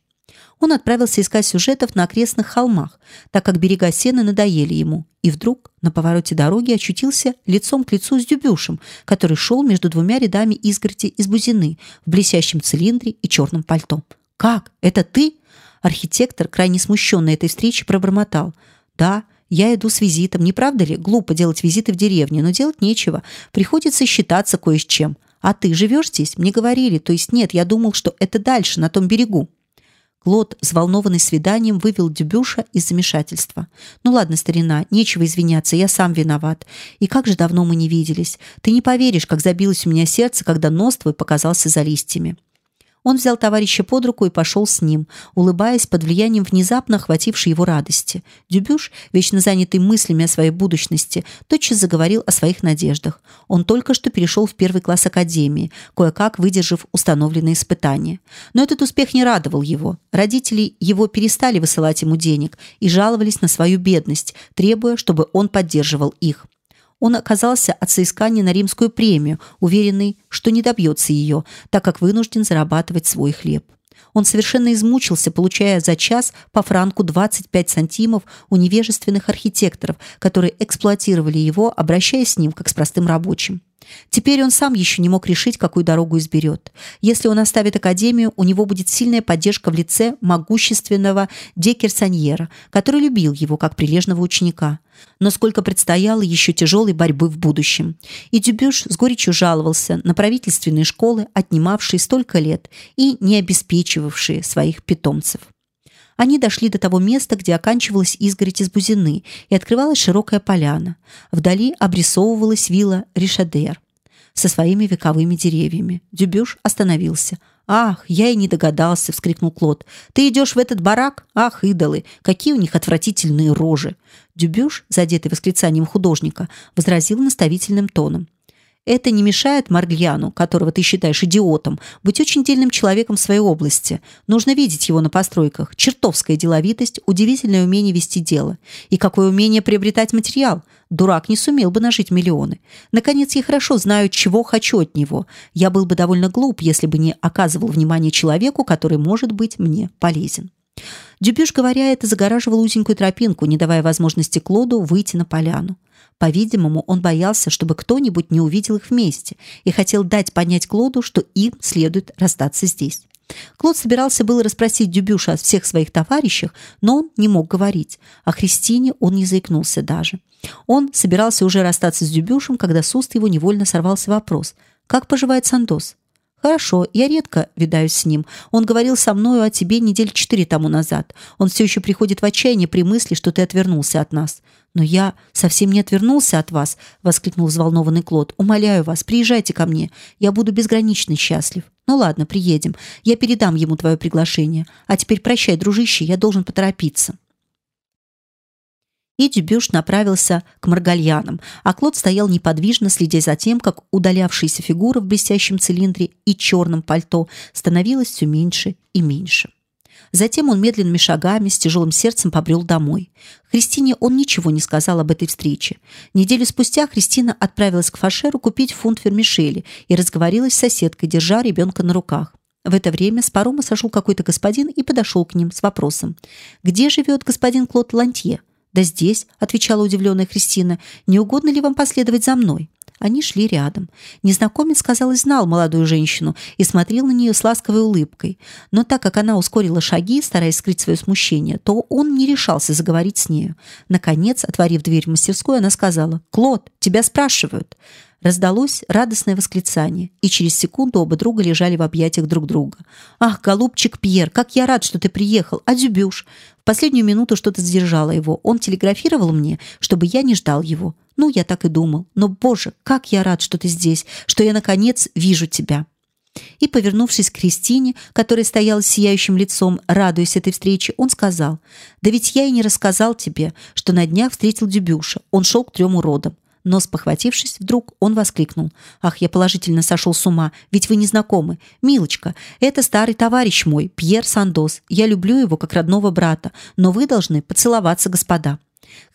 он отправился искать сюжетов на окрестных холмах, так как берега Сены надоели ему. И вдруг на повороте дороги очутился лицом к лицу с Дюбюшем, который шел между двумя рядами изгороди из бузины в блестящем цилиндре и черном пальто. «Как? Это ты?» Архитектор, крайне смущенный этой встречей, пробормотал. «Да, я иду с визитом. Не правда ли? Глупо делать визиты в деревне, но делать нечего. Приходится считаться кое с чем. А ты живешь здесь? Мне говорили. То есть нет, я думал, что это дальше, на том берегу». Клод, взволнованный свиданием, вывел Дюбюша из замешательства. «Ну ладно, старина, нечего извиняться, я сам виноват. И как же давно мы не виделись. Ты не поверишь, как забилось у меня сердце, когда нос твой показался за листьями». Он взял товарища под руку и пошел с ним, улыбаясь под влиянием внезапно охватившей его радости. Дюбюш, вечно занятый мыслями о своей будущности, тотчас заговорил о своих надеждах. Он только что перешел в первый класс академии, кое-как выдержав установленные испытания. Но этот успех не радовал его. Родители его перестали высылать ему денег и жаловались на свою бедность, требуя, чтобы он поддерживал их он оказался от соискания на римскую премию, уверенный, что не добьется ее, так как вынужден зарабатывать свой хлеб. Он совершенно измучился, получая за час по франку 25 сантимов у невежественных архитекторов, которые эксплуатировали его, обращаясь с ним как с простым рабочим. Теперь он сам еще не мог решить, какую дорогу изберет. Если он оставит академию, у него будет сильная поддержка в лице могущественного Декерсаньера, который любил его как прилежного ученика. Но сколько предстояло еще тяжелой борьбы в будущем. И Дюбюш с горечью жаловался на правительственные школы, отнимавшие столько лет и не обеспечивавшие своих питомцев. Они дошли до того места, где оканчивалась изгородь из бузины, и открывалась широкая поляна. Вдали обрисовывалась вилла Ришадер со своими вековыми деревьями. Дюбюш остановился. «Ах, я и не догадался!» — вскрикнул Клод. «Ты идешь в этот барак? Ах, идолы! Какие у них отвратительные рожи!» Дюбюш, задетый восклицанием художника, возразил наставительным тоном. Это не мешает Маргьяну, которого ты считаешь идиотом, быть очень дельным человеком в своей области. Нужно видеть его на постройках. Чертовская деловитость, удивительное умение вести дело. И какое умение приобретать материал. Дурак не сумел бы нажить миллионы. Наконец, я хорошо знаю, чего хочу от него. Я был бы довольно глуп, если бы не оказывал внимания человеку, который может быть мне полезен. Дюбюш, говоря это, загораживал узенькую тропинку, не давая возможности Клоду выйти на поляну. По-видимому, он боялся, чтобы кто-нибудь не увидел их вместе и хотел дать понять Клоду, что им следует расстаться здесь. Клод собирался было расспросить Дюбюша о всех своих товарищах, но он не мог говорить. О Христине он не заикнулся даже. Он собирался уже расстаться с Дюбюшем, когда с уст его невольно сорвался вопрос: "Как поживает Сандос?" Хорошо, я редко видаюсь с ним. Он говорил со мною о тебе недель четыре тому назад. Он все еще приходит в отчаяние при мысли, что ты отвернулся от нас. Но я совсем не отвернулся от вас, воскликнул взволнованный Клод. Умоляю вас, приезжайте ко мне. Я буду безгранично счастлив. Ну ладно, приедем. Я передам ему твое приглашение. А теперь прощай, дружище, я должен поторопиться и Дюбюш направился к Маргальянам, а Клод стоял неподвижно, следя за тем, как удалявшаяся фигура в блестящем цилиндре и черном пальто становилась все меньше и меньше. Затем он медленными шагами с тяжелым сердцем побрел домой. Христине он ничего не сказал об этой встрече. Неделю спустя Христина отправилась к фашеру купить фунт вермишели и разговорилась с соседкой, держа ребенка на руках. В это время с парома сошел какой-то господин и подошел к ним с вопросом: "Где живет господин Клод Лантье?" «Да здесь», — отвечала удивленная Кристина, — «не угодно ли вам последовать за мной?» Они шли рядом. Незнакомец, казалось, знал молодую женщину и смотрел на нее с ласковой улыбкой. Но так как она ускорила шаги, стараясь скрыть свое смущение, то он не решался заговорить с нею. Наконец, отворив дверь в мастерскую, она сказала, «Клод, тебя спрашивают». Раздалось радостное восклицание, и через секунду оба друга лежали в объятиях друг друга. «Ах, голубчик Пьер, как я рад, что ты приехал! А Дюбюш?» Последнюю минуту что-то задержало его. Он телеграфировал мне, чтобы я не ждал его. Ну, я так и думал. Но, боже, как я рад, что ты здесь, что я, наконец, вижу тебя!» И, повернувшись к Кристине, которая стояла с сияющим лицом, радуясь этой встрече, он сказал, «Да ведь я и не рассказал тебе, что на днях встретил Дюбюша. Он шел к трем уродам но, спохватившись вдруг, он воскликнул. «Ах, я положительно сошел с ума, ведь вы не знакомы. Милочка, это старый товарищ мой, Пьер Сандос. Я люблю его как родного брата, но вы должны поцеловаться, господа».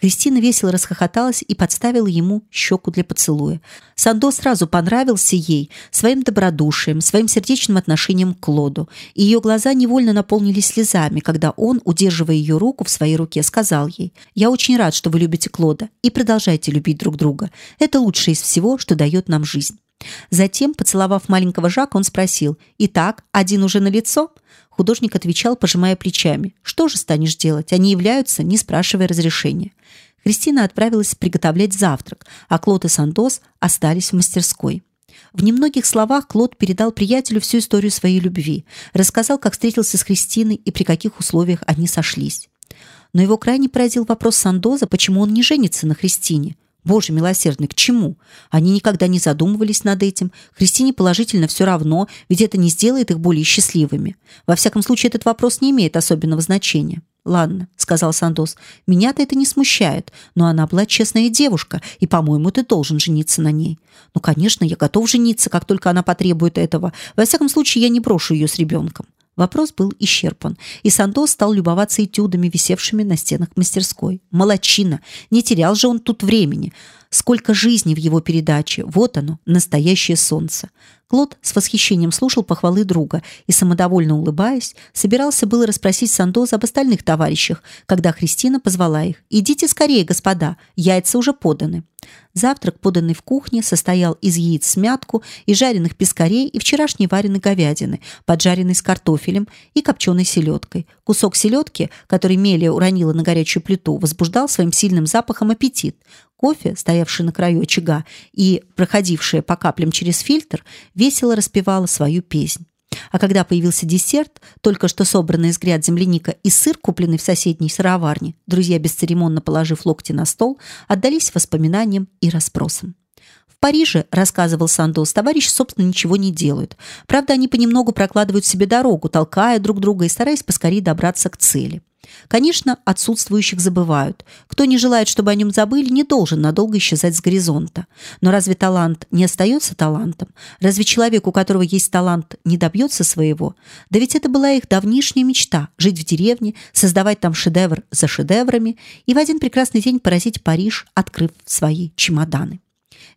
Кристина весело расхохоталась и подставила ему щеку для поцелуя. Сандо сразу понравился ей своим добродушием, своим сердечным отношением к Клоду. И ее глаза невольно наполнились слезами, когда он, удерживая ее руку в своей руке, сказал ей: "Я очень рад, что вы любите Клода, и продолжайте любить друг друга. Это лучшее из всего, что дает нам жизнь". Затем, поцеловав маленького Жака, он спросил: "Итак, один уже на лицо?" Художник отвечал, пожимая плечами. Что же станешь делать? Они являются, не спрашивая разрешения. Кристина отправилась приготовлять завтрак, а Клод и Сандос остались в мастерской. В немногих словах Клод передал приятелю всю историю своей любви, рассказал, как встретился с Кристиной и при каких условиях они сошлись. Но его крайне поразил вопрос Сандоза, почему он не женится на Кристине. Боже милосердный, к чему? Они никогда не задумывались над этим. Христине положительно все равно, ведь это не сделает их более счастливыми. Во всяком случае, этот вопрос не имеет особенного значения. Ладно, сказал Сандос. Меня-то это не смущает, но она была честная девушка, и, по-моему, ты должен жениться на ней. Ну, конечно, я готов жениться, как только она потребует этого. Во всяком случае, я не брошу ее с ребенком. Вопрос был исчерпан, и Сандос стал любоваться этюдами, висевшими на стенах мастерской. Молодчина! Не терял же он тут времени. Сколько жизни в его передаче. Вот оно, настоящее солнце. Клод с восхищением слушал похвалы друга и, самодовольно улыбаясь, собирался было расспросить Сандоза об остальных товарищах, когда Христина позвала их. «Идите скорее, господа, яйца уже поданы». Завтрак, поданный в кухне, состоял из яиц с мятку и жареных пескарей и вчерашней вареной говядины, поджаренной с картофелем и копченой селедкой. Кусок селедки, который Мелия уронила на горячую плиту, возбуждал своим сильным запахом аппетит. Кофе, стоявший на краю очага и проходившее по каплям через фильтр, весело распевало свою песнь. А когда появился десерт, только что собранный из гряд земляника и сыр, купленный в соседней сыроварне, друзья, бесцеремонно положив локти на стол, отдались воспоминаниям и расспросам. В Париже, рассказывал Сандос, товарищи, собственно, ничего не делают. Правда, они понемногу прокладывают себе дорогу, толкая друг друга и стараясь поскорее добраться к цели. Конечно, отсутствующих забывают. Кто не желает, чтобы о нем забыли, не должен надолго исчезать с горизонта. Но разве талант не остается талантом? Разве человек, у которого есть талант, не добьется своего? Да ведь это была их давнишняя мечта – жить в деревне, создавать там шедевр за шедеврами и в один прекрасный день поразить Париж, открыв свои чемоданы.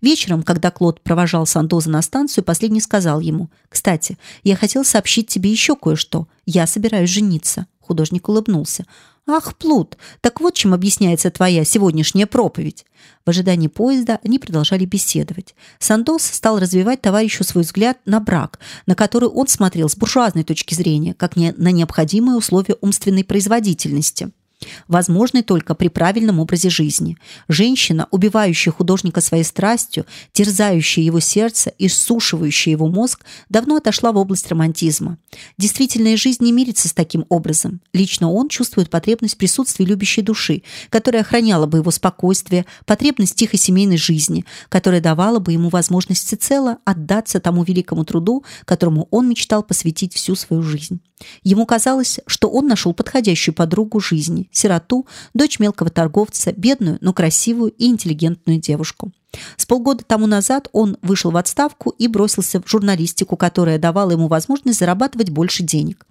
Вечером, когда Клод провожал Сандоза на станцию, последний сказал ему: "Кстати, я хотел сообщить тебе еще кое-что. Я собираюсь жениться". Художник улыбнулся. Ах, Плут, так вот чем объясняется твоя сегодняшняя проповедь. В ожидании поезда они продолжали беседовать. Сандос стал развивать товарищу свой взгляд на брак, на который он смотрел с буржуазной точки зрения, как на необходимые условия умственной производительности возможный только при правильном образе жизни. Женщина, убивающая художника своей страстью, терзающая его сердце и сушивающая его мозг, давно отошла в область романтизма. Действительная жизнь не мирится с таким образом. Лично он чувствует потребность присутствия любящей души, которая охраняла бы его спокойствие, потребность тихой семейной жизни, которая давала бы ему возможность всецело отдаться тому великому труду, которому он мечтал посвятить всю свою жизнь. Ему казалось, что он нашел подходящую подругу жизни, сироту, дочь мелкого торговца, бедную, но красивую и интеллигентную девушку. С полгода тому назад он вышел в отставку и бросился в журналистику, которая давала ему возможность зарабатывать больше денег.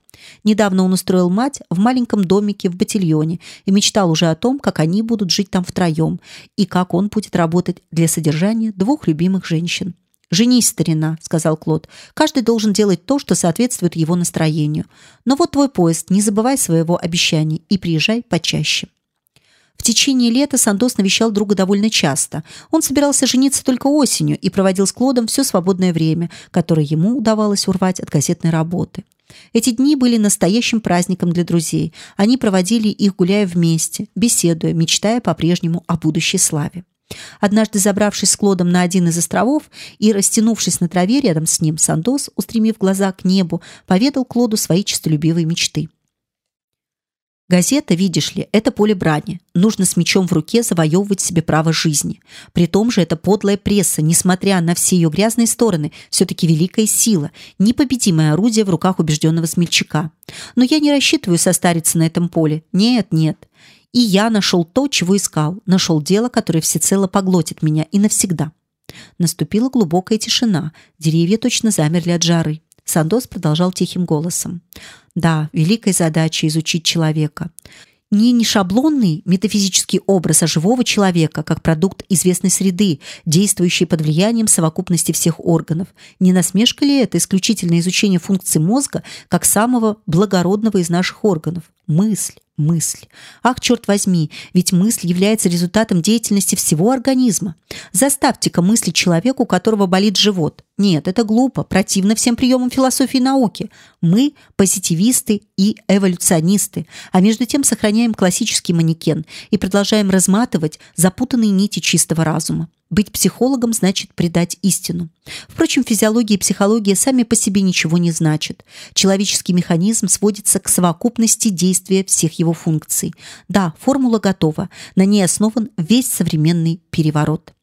Недавно он устроил мать в маленьком домике в Батильоне и мечтал уже о том, как они будут жить там втроем и как он будет работать для содержания двух любимых женщин. «Женись, старина», — сказал Клод. «Каждый должен делать то, что соответствует его настроению. Но вот твой поезд, не забывай своего обещания и приезжай почаще». В течение лета Сандос навещал друга довольно часто. Он собирался жениться только осенью и проводил с Клодом все свободное время, которое ему удавалось урвать от газетной работы. Эти дни были настоящим праздником для друзей. Они проводили их гуляя вместе, беседуя, мечтая по-прежнему о будущей славе. Однажды забравшись с Клодом на один из островов и растянувшись на траве рядом с ним, Сандос, устремив глаза к небу, поведал Клоду свои честолюбивые мечты. Газета, видишь ли, это поле брани. Нужно с мечом в руке завоевывать себе право жизни. При том же эта подлая пресса, несмотря на все ее грязные стороны, все-таки великая сила, непобедимое орудие в руках убежденного смельчака. Но я не рассчитываю состариться на этом поле. Нет, нет. И я нашел то, чего искал, нашел дело, которое всецело поглотит меня и навсегда. Наступила глубокая тишина, деревья точно замерли от жары. Сандос продолжал тихим голосом. Да, великая задача изучить человека не не шаблонный метафизический образ, а живого человека, как продукт известной среды, действующий под влиянием совокупности всех органов. Не насмешка ли это исключительное изучение функций мозга как самого благородного из наших органов? Мысль, мысль. Ах, черт возьми, ведь мысль является результатом деятельности всего организма. Заставьте-ка мыслить человеку, у которого болит живот. Нет, это глупо, противно всем приемам философии и науки. Мы позитивисты и эволюционисты, а между тем сохраняем классический манекен и продолжаем разматывать запутанные нити чистого разума. Быть психологом значит предать истину. Впрочем, физиология и психология сами по себе ничего не значат. Человеческий механизм сводится к совокупности действия всех его функций. Да, формула готова. На ней основан весь современный переворот.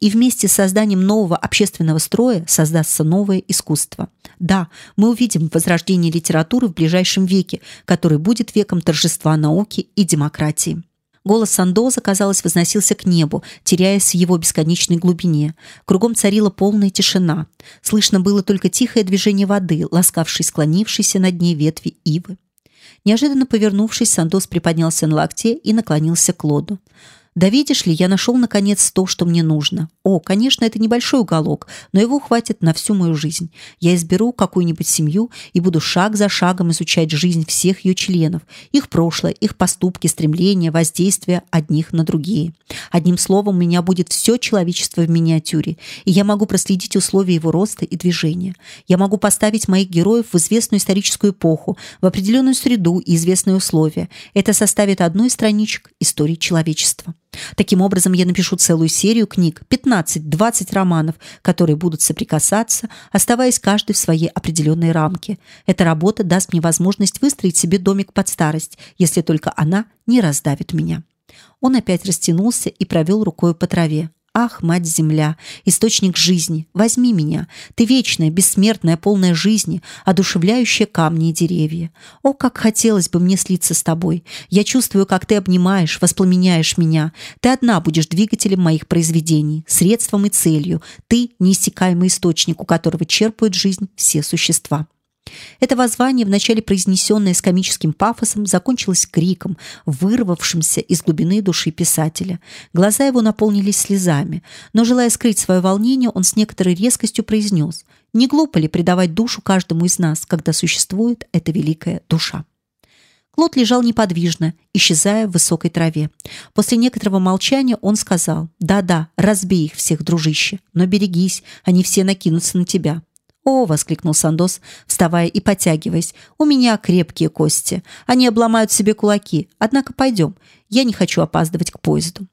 И вместе с созданием нового общественного строя создастся новое искусство. Да, мы увидим возрождение литературы в ближайшем веке, который будет веком торжества науки и демократии. Голос Сандоза, казалось, возносился к небу, теряясь в его бесконечной глубине. Кругом царила полная тишина. Слышно было только тихое движение воды, ласкавшей склонившейся над ней ветви ивы. Неожиданно повернувшись, Сандос приподнялся на локте и наклонился к Лоду. Да видишь ли, я нашел наконец то, что мне нужно. О, конечно, это небольшой уголок, но его хватит на всю мою жизнь. Я изберу какую-нибудь семью и буду шаг за шагом изучать жизнь всех ее членов, их прошлое, их поступки, стремления, воздействия одних на другие. Одним словом, у меня будет все человечество в миниатюре, и я могу проследить условия его роста и движения. Я могу поставить моих героев в известную историческую эпоху, в определенную среду и известные условия. Это составит одну из страничек истории человечества. Таким образом, я напишу целую серию книг, 15-20 романов, которые будут соприкасаться, оставаясь каждый в своей определенной рамке. Эта работа даст мне возможность выстроить себе домик под старость, если только она не раздавит меня. Он опять растянулся и провел рукой по траве. Ах, мать-земля, источник жизни, возьми меня. Ты вечная, бессмертная, полная жизни, одушевляющая камни и деревья. О, как хотелось бы мне слиться с тобой. Я чувствую, как ты обнимаешь, воспламеняешь меня. Ты одна будешь двигателем моих произведений, средством и целью. Ты неиссякаемый источник, у которого черпают жизнь все существа. Это воззвание, вначале произнесенное с комическим пафосом, закончилось криком, вырвавшимся из глубины души писателя. Глаза его наполнились слезами, но, желая скрыть свое волнение, он с некоторой резкостью произнес «Не глупо ли предавать душу каждому из нас, когда существует эта великая душа?» Клод лежал неподвижно, исчезая в высокой траве. После некоторого молчания он сказал «Да-да, разбей их всех, дружище, но берегись, они все накинутся на тебя». «О!» — воскликнул Сандос, вставая и потягиваясь. «У меня крепкие кости. Они обломают себе кулаки. Однако пойдем. Я не хочу опаздывать к поезду».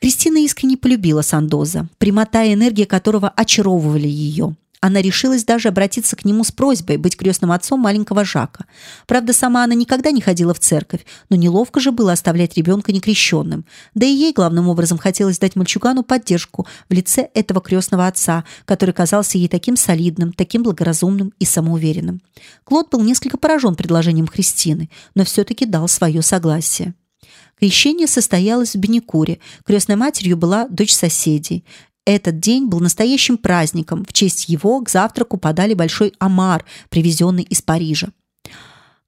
Кристина искренне полюбила Сандоза, прямота и энергия которого очаровывали ее. Она решилась даже обратиться к нему с просьбой быть крестным отцом маленького Жака. Правда, сама она никогда не ходила в церковь, но неловко же было оставлять ребенка некрещенным. Да и ей главным образом хотелось дать мальчугану поддержку в лице этого крестного отца, который казался ей таким солидным, таким благоразумным и самоуверенным. Клод был несколько поражен предложением Христины, но все-таки дал свое согласие. Крещение состоялось в Беникуре. Крестной матерью была дочь соседей. Этот день был настоящим праздником. В честь его к завтраку подали большой омар, привезенный из Парижа.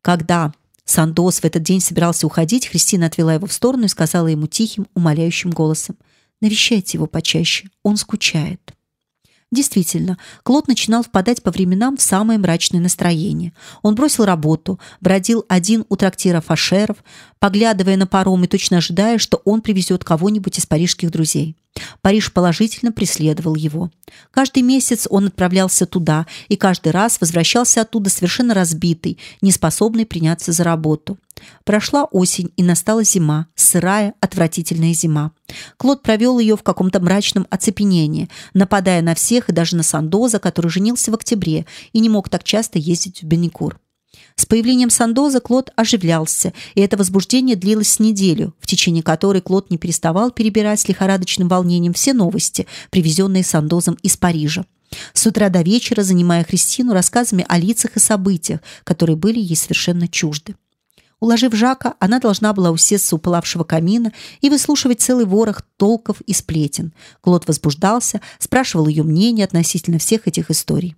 Когда Сандос в этот день собирался уходить, Христина отвела его в сторону и сказала ему тихим, умоляющим голосом: "Навещайте его почаще, он скучает". Действительно, Клод начинал впадать по временам в самое мрачное настроение. Он бросил работу, бродил один у трактира фашеров, поглядывая на паром и точно ожидая, что он привезет кого-нибудь из парижских друзей. Париж положительно преследовал его. Каждый месяц он отправлялся туда и каждый раз возвращался оттуда совершенно разбитый, неспособный приняться за работу. Прошла осень и настала зима, сырая, отвратительная зима. Клод провел ее в каком-то мрачном оцепенении, нападая на всех и даже на Сандоза, который женился в октябре и не мог так часто ездить в Беникур. С появлением Сандоза Клод оживлялся, и это возбуждение длилось неделю, в течение которой Клод не переставал перебирать с лихорадочным волнением все новости, привезенные Сандозом из Парижа. С утра до вечера занимая Христину рассказами о лицах и событиях, которые были ей совершенно чужды. Уложив Жака, она должна была усесться у пылавшего камина и выслушивать целый ворох толков и сплетен. Клод возбуждался, спрашивал ее мнение относительно всех этих историй.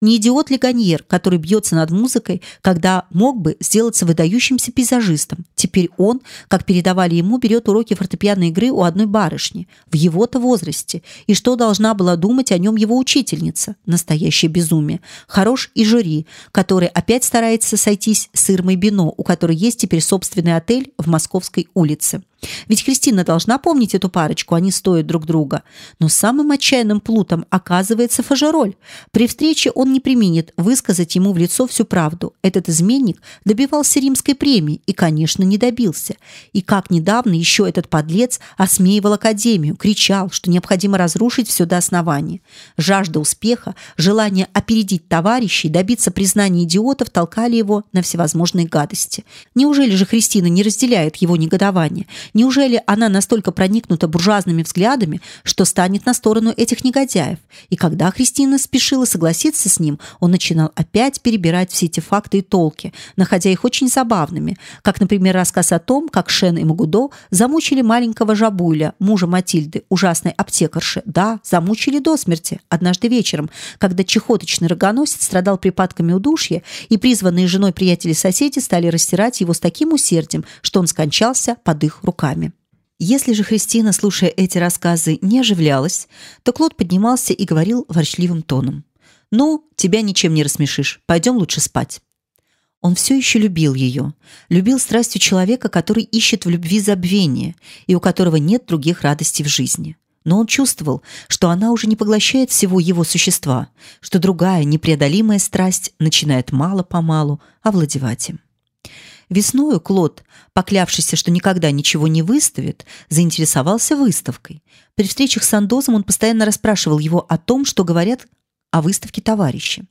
Не идиот ли Ганьер, который бьется над музыкой, когда мог бы сделаться выдающимся пейзажистом? Теперь он, как передавали ему, берет уроки фортепианной игры у одной барышни в его-то возрасте. И что должна была думать о нем его учительница? Настоящее безумие. Хорош и жюри, который опять старается сойтись с Ирмой Бино, у которой есть теперь собственный отель в Московской улице. Ведь Кристина должна помнить эту парочку, они стоят друг друга. Но самым отчаянным плутом оказывается Фажероль. При встрече он не применит высказать ему в лицо всю правду. Этот изменник добивался римской премии и, конечно, не добился. И как недавно еще этот подлец осмеивал Академию, кричал, что необходимо разрушить все до основания. Жажда успеха, желание опередить товарищей, добиться признания идиотов толкали его на всевозможные гадости. Неужели же Христина не разделяет его негодование? Неужели она настолько проникнута буржуазными взглядами, что станет на сторону этих негодяев? И когда Христина спешила согласиться с ним, он начинал опять перебирать все эти факты и толки, находя их очень забавными, как, например, рассказ о том, как Шен и Магудо замучили маленького Жабуля, мужа Матильды, ужасной аптекарши. Да, замучили до смерти, однажды вечером, когда чехоточный рогоносец страдал припадками удушья, и призванные женой приятели-соседи стали растирать его с таким усердием, что он скончался под их руками руками. Если же Христина, слушая эти рассказы, не оживлялась, то Клод поднимался и говорил ворчливым тоном. «Ну, тебя ничем не рассмешишь. Пойдем лучше спать». Он все еще любил ее, любил страстью человека, который ищет в любви забвение и у которого нет других радостей в жизни. Но он чувствовал, что она уже не поглощает всего его существа, что другая непреодолимая страсть начинает мало-помалу овладевать им. Весною Клод, поклявшийся, что никогда ничего не выставит, заинтересовался выставкой. При встречах с Андозом он постоянно расспрашивал его о том, что говорят о выставке товарищи.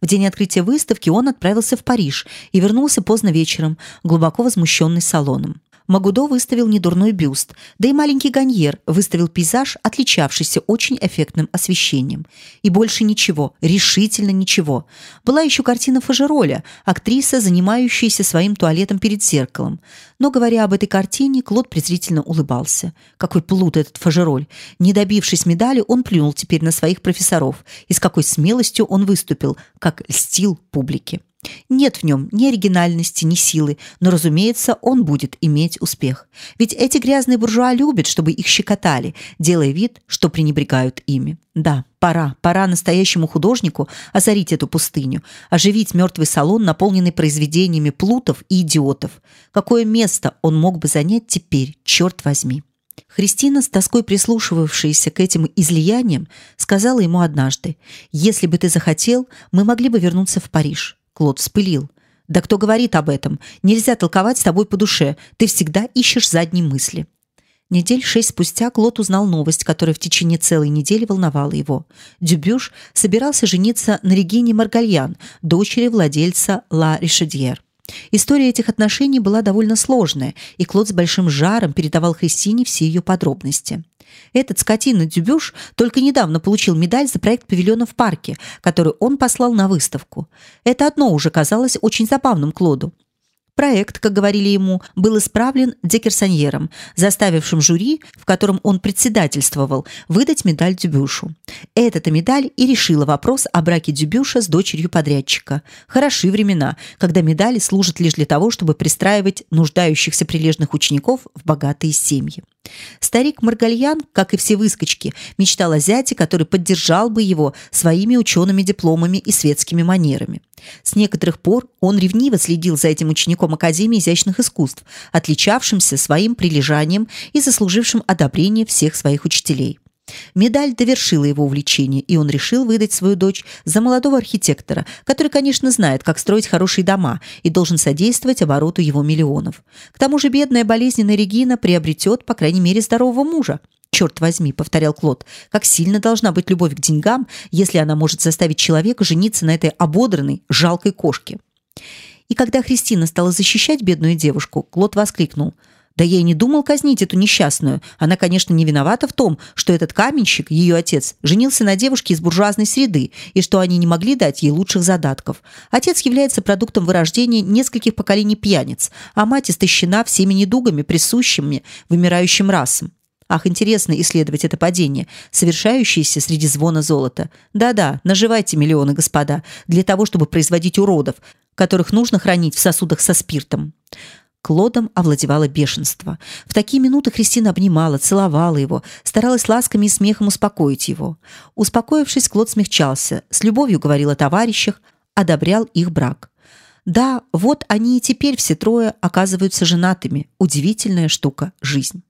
В день открытия выставки он отправился в Париж и вернулся поздно вечером, глубоко возмущенный салоном. Магудо выставил недурной бюст, да и маленький Ганьер выставил пейзаж, отличавшийся очень эффектным освещением. И больше ничего, решительно ничего. Была еще картина Фажероля, актриса, занимающаяся своим туалетом перед зеркалом. Но, говоря об этой картине, Клод презрительно улыбался. Какой плут этот Фажероль. Не добившись медали, он плюнул теперь на своих профессоров. И с какой смелостью он выступил, как льстил публике. Нет в нем ни оригинальности, ни силы, но, разумеется, он будет иметь успех. Ведь эти грязные буржуа любят, чтобы их щекотали, делая вид, что пренебрегают ими. Да, пора, пора настоящему художнику озарить эту пустыню, оживить мертвый салон, наполненный произведениями плутов и идиотов. Какое место он мог бы занять теперь, черт возьми. Христина, с тоской прислушивавшаяся к этим излияниям, сказала ему однажды, «Если бы ты захотел, мы могли бы вернуться в Париж. Клод вспылил. «Да кто говорит об этом? Нельзя толковать с тобой по душе. Ты всегда ищешь задние мысли». Недель шесть спустя Клод узнал новость, которая в течение целой недели волновала его. Дюбюш собирался жениться на Регине Маргальян, дочери владельца Ла Ришедьер. История этих отношений была довольно сложная, и Клод с большим жаром передавал Христине все ее подробности. Этот скотина Дюбюш только недавно получил медаль за проект павильона в парке, который он послал на выставку. Это одно уже казалось очень забавным Клоду. Проект, как говорили ему, был исправлен Декерсоньером, заставившим жюри, в котором он председательствовал, выдать медаль Дюбюшу. Эта медаль и решила вопрос о браке Дюбюша с дочерью подрядчика. Хороши времена, когда медали служат лишь для того, чтобы пристраивать нуждающихся прилежных учеников в богатые семьи. Старик Маргальян, как и все выскочки, мечтал о зяте, который поддержал бы его своими учеными дипломами и светскими манерами. С некоторых пор он ревниво следил за этим учеником Академии изящных искусств, отличавшимся своим прилежанием и заслужившим одобрение всех своих учителей. Медаль довершила его увлечение, и он решил выдать свою дочь за молодого архитектора, который, конечно, знает, как строить хорошие дома и должен содействовать обороту его миллионов. К тому же бедная болезненная Регина приобретет, по крайней мере, здорового мужа. «Черт возьми», — повторял Клод, — «как сильно должна быть любовь к деньгам, если она может заставить человека жениться на этой ободранной, жалкой кошке». И когда Христина стала защищать бедную девушку, Клод воскликнул — да я и не думал казнить эту несчастную. Она, конечно, не виновата в том, что этот каменщик, ее отец, женился на девушке из буржуазной среды и что они не могли дать ей лучших задатков. Отец является продуктом вырождения нескольких поколений пьяниц, а мать истощена всеми недугами, присущими вымирающим расам. Ах, интересно исследовать это падение, совершающееся среди звона золота. Да-да, наживайте миллионы, господа, для того, чтобы производить уродов, которых нужно хранить в сосудах со спиртом. Клодом овладевало бешенство. В такие минуты Христина обнимала, целовала его, старалась ласками и смехом успокоить его. Успокоившись, Клод смягчался, с любовью говорил о товарищах, одобрял их брак. Да, вот они и теперь все трое оказываются женатыми. Удивительная штука жизнь.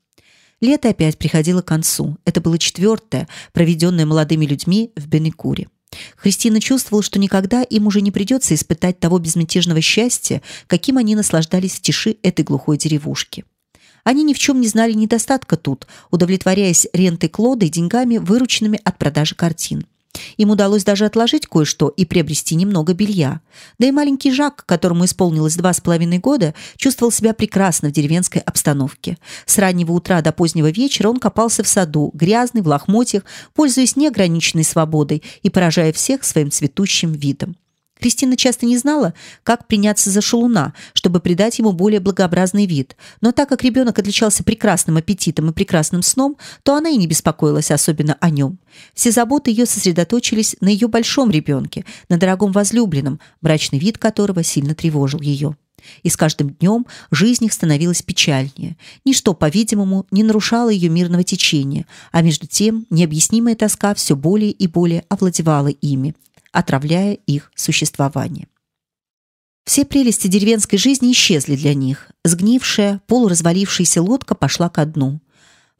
Лето опять приходило к концу. Это было четвертое, проведенное молодыми людьми в Бенекуре. Христина чувствовала, что никогда им уже не придется испытать того безмятежного счастья, каким они наслаждались в тиши этой глухой деревушки. Они ни в чем не знали недостатка тут, удовлетворяясь рентой Клода и деньгами, вырученными от продажи картин. Им удалось даже отложить кое-что и приобрести немного белья. Да и маленький Жак, которому исполнилось два с половиной года, чувствовал себя прекрасно в деревенской обстановке. С раннего утра до позднего вечера он копался в саду, грязный, в лохмотьях, пользуясь неограниченной свободой и поражая всех своим цветущим видом. Кристина часто не знала, как приняться за шалуна, чтобы придать ему более благообразный вид. Но так как ребенок отличался прекрасным аппетитом и прекрасным сном, то она и не беспокоилась особенно о нем. Все заботы ее сосредоточились на ее большом ребенке, на дорогом возлюбленном, брачный вид которого сильно тревожил ее. И с каждым днем жизнь их становилась печальнее. Ничто, по-видимому, не нарушало ее мирного течения, а между тем необъяснимая тоска все более и более овладевала ими отравляя их существование. Все прелести деревенской жизни исчезли для них. Сгнившая, полуразвалившаяся лодка пошла ко дну.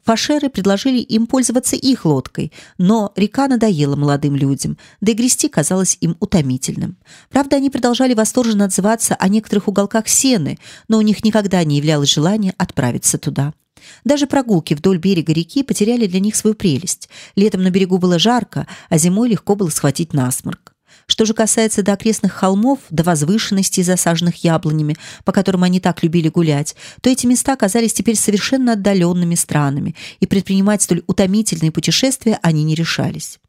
Фашеры предложили им пользоваться их лодкой, но река надоела молодым людям, да и грести казалось им утомительным. Правда, они продолжали восторженно отзываться о некоторых уголках Сены, но у них никогда не являлось желания отправиться туда. Даже прогулки вдоль берега реки потеряли для них свою прелесть. Летом на берегу было жарко, а зимой легко было схватить насморк. Что же касается до окрестных холмов, до возвышенностей, засаженных яблонями, по которым они так любили гулять, то эти места казались теперь совершенно отдаленными странами, и предпринимать столь утомительные путешествия они не решались.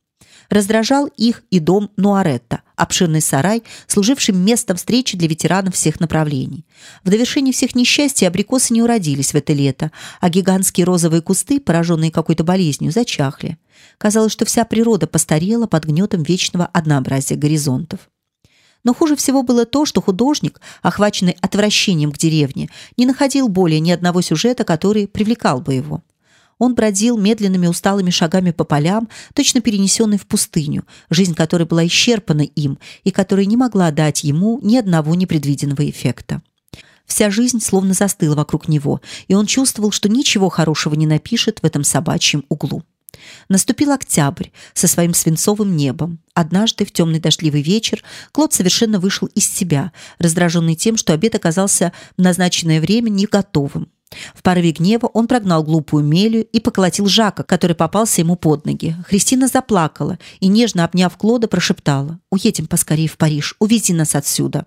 Раздражал их и дом Нуаретта, обширный сарай, служивший местом встречи для ветеранов всех направлений. В довершении всех несчастий абрикосы не уродились в это лето, а гигантские розовые кусты, пораженные какой-то болезнью, зачахли. Казалось, что вся природа постарела под гнетом вечного однообразия горизонтов. Но хуже всего было то, что художник, охваченный отвращением к деревне, не находил более ни одного сюжета, который привлекал бы его. Он бродил медленными усталыми шагами по полям, точно перенесенный в пустыню, жизнь которой была исчерпана им и которая не могла дать ему ни одного непредвиденного эффекта. Вся жизнь словно застыла вокруг него, и он чувствовал, что ничего хорошего не напишет в этом собачьем углу. Наступил октябрь со своим свинцовым небом. Однажды в темный дождливый вечер Клод совершенно вышел из себя, раздраженный тем, что обед оказался в назначенное время не готовым. В порыве гнева он прогнал глупую Мелию и поколотил Жака, который попался ему под ноги. Христина заплакала и, нежно обняв Клода, прошептала «Уедем поскорее в Париж, увези нас отсюда».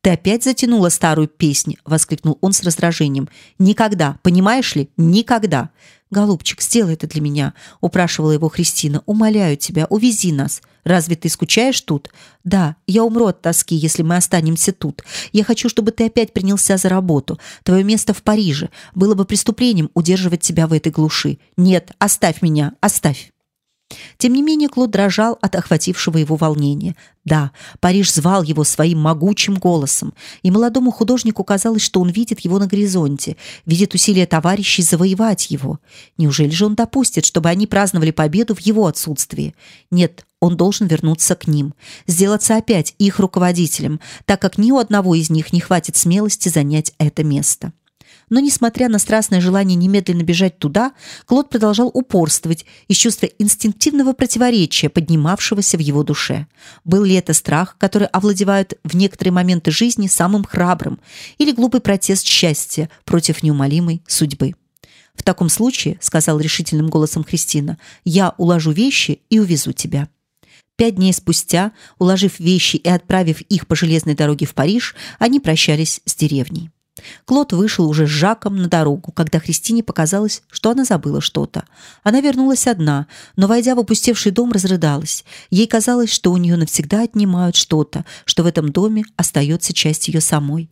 «Ты опять затянула старую песню!» — воскликнул он с раздражением. «Никогда, понимаешь ли, никогда!» «Голубчик, сделай это для меня!» — упрашивала его Христина. «Умоляю тебя, увези нас!» Разве ты скучаешь тут? Да, я умру от тоски, если мы останемся тут. Я хочу, чтобы ты опять принялся за работу. Твое место в Париже. Было бы преступлением удерживать тебя в этой глуши. Нет, оставь меня, оставь. Тем не менее, Клод дрожал от охватившего его волнения. Да, Париж звал его своим могучим голосом, и молодому художнику казалось, что он видит его на горизонте, видит усилия товарищей завоевать его. Неужели же он допустит, чтобы они праздновали победу в его отсутствии? Нет, он должен вернуться к ним, сделаться опять их руководителем, так как ни у одного из них не хватит смелости занять это место. Но, несмотря на страстное желание немедленно бежать туда, Клод продолжал упорствовать из чувства инстинктивного противоречия, поднимавшегося в его душе. Был ли это страх, который овладевает в некоторые моменты жизни самым храбрым, или глупый протест счастья против неумолимой судьбы? В таком случае, сказал решительным голосом Христина, я уложу вещи и увезу тебя. Пять дней спустя, уложив вещи и отправив их по железной дороге в Париж, они прощались с деревней. Клод вышел уже с Жаком на дорогу, когда Христине показалось, что она забыла что-то. Она вернулась одна, но, войдя в опустевший дом, разрыдалась. Ей казалось, что у нее навсегда отнимают что-то, что в этом доме остается часть ее самой.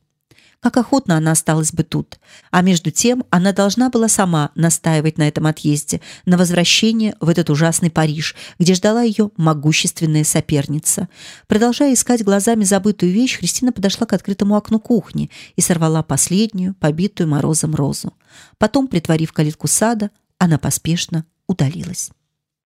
Как охотно она осталась бы тут. А между тем она должна была сама настаивать на этом отъезде, на возвращение в этот ужасный Париж, где ждала ее могущественная соперница. Продолжая искать глазами забытую вещь, Христина подошла к открытому окну кухни и сорвала последнюю, побитую морозом розу. Потом, притворив калитку сада, она поспешно удалилась.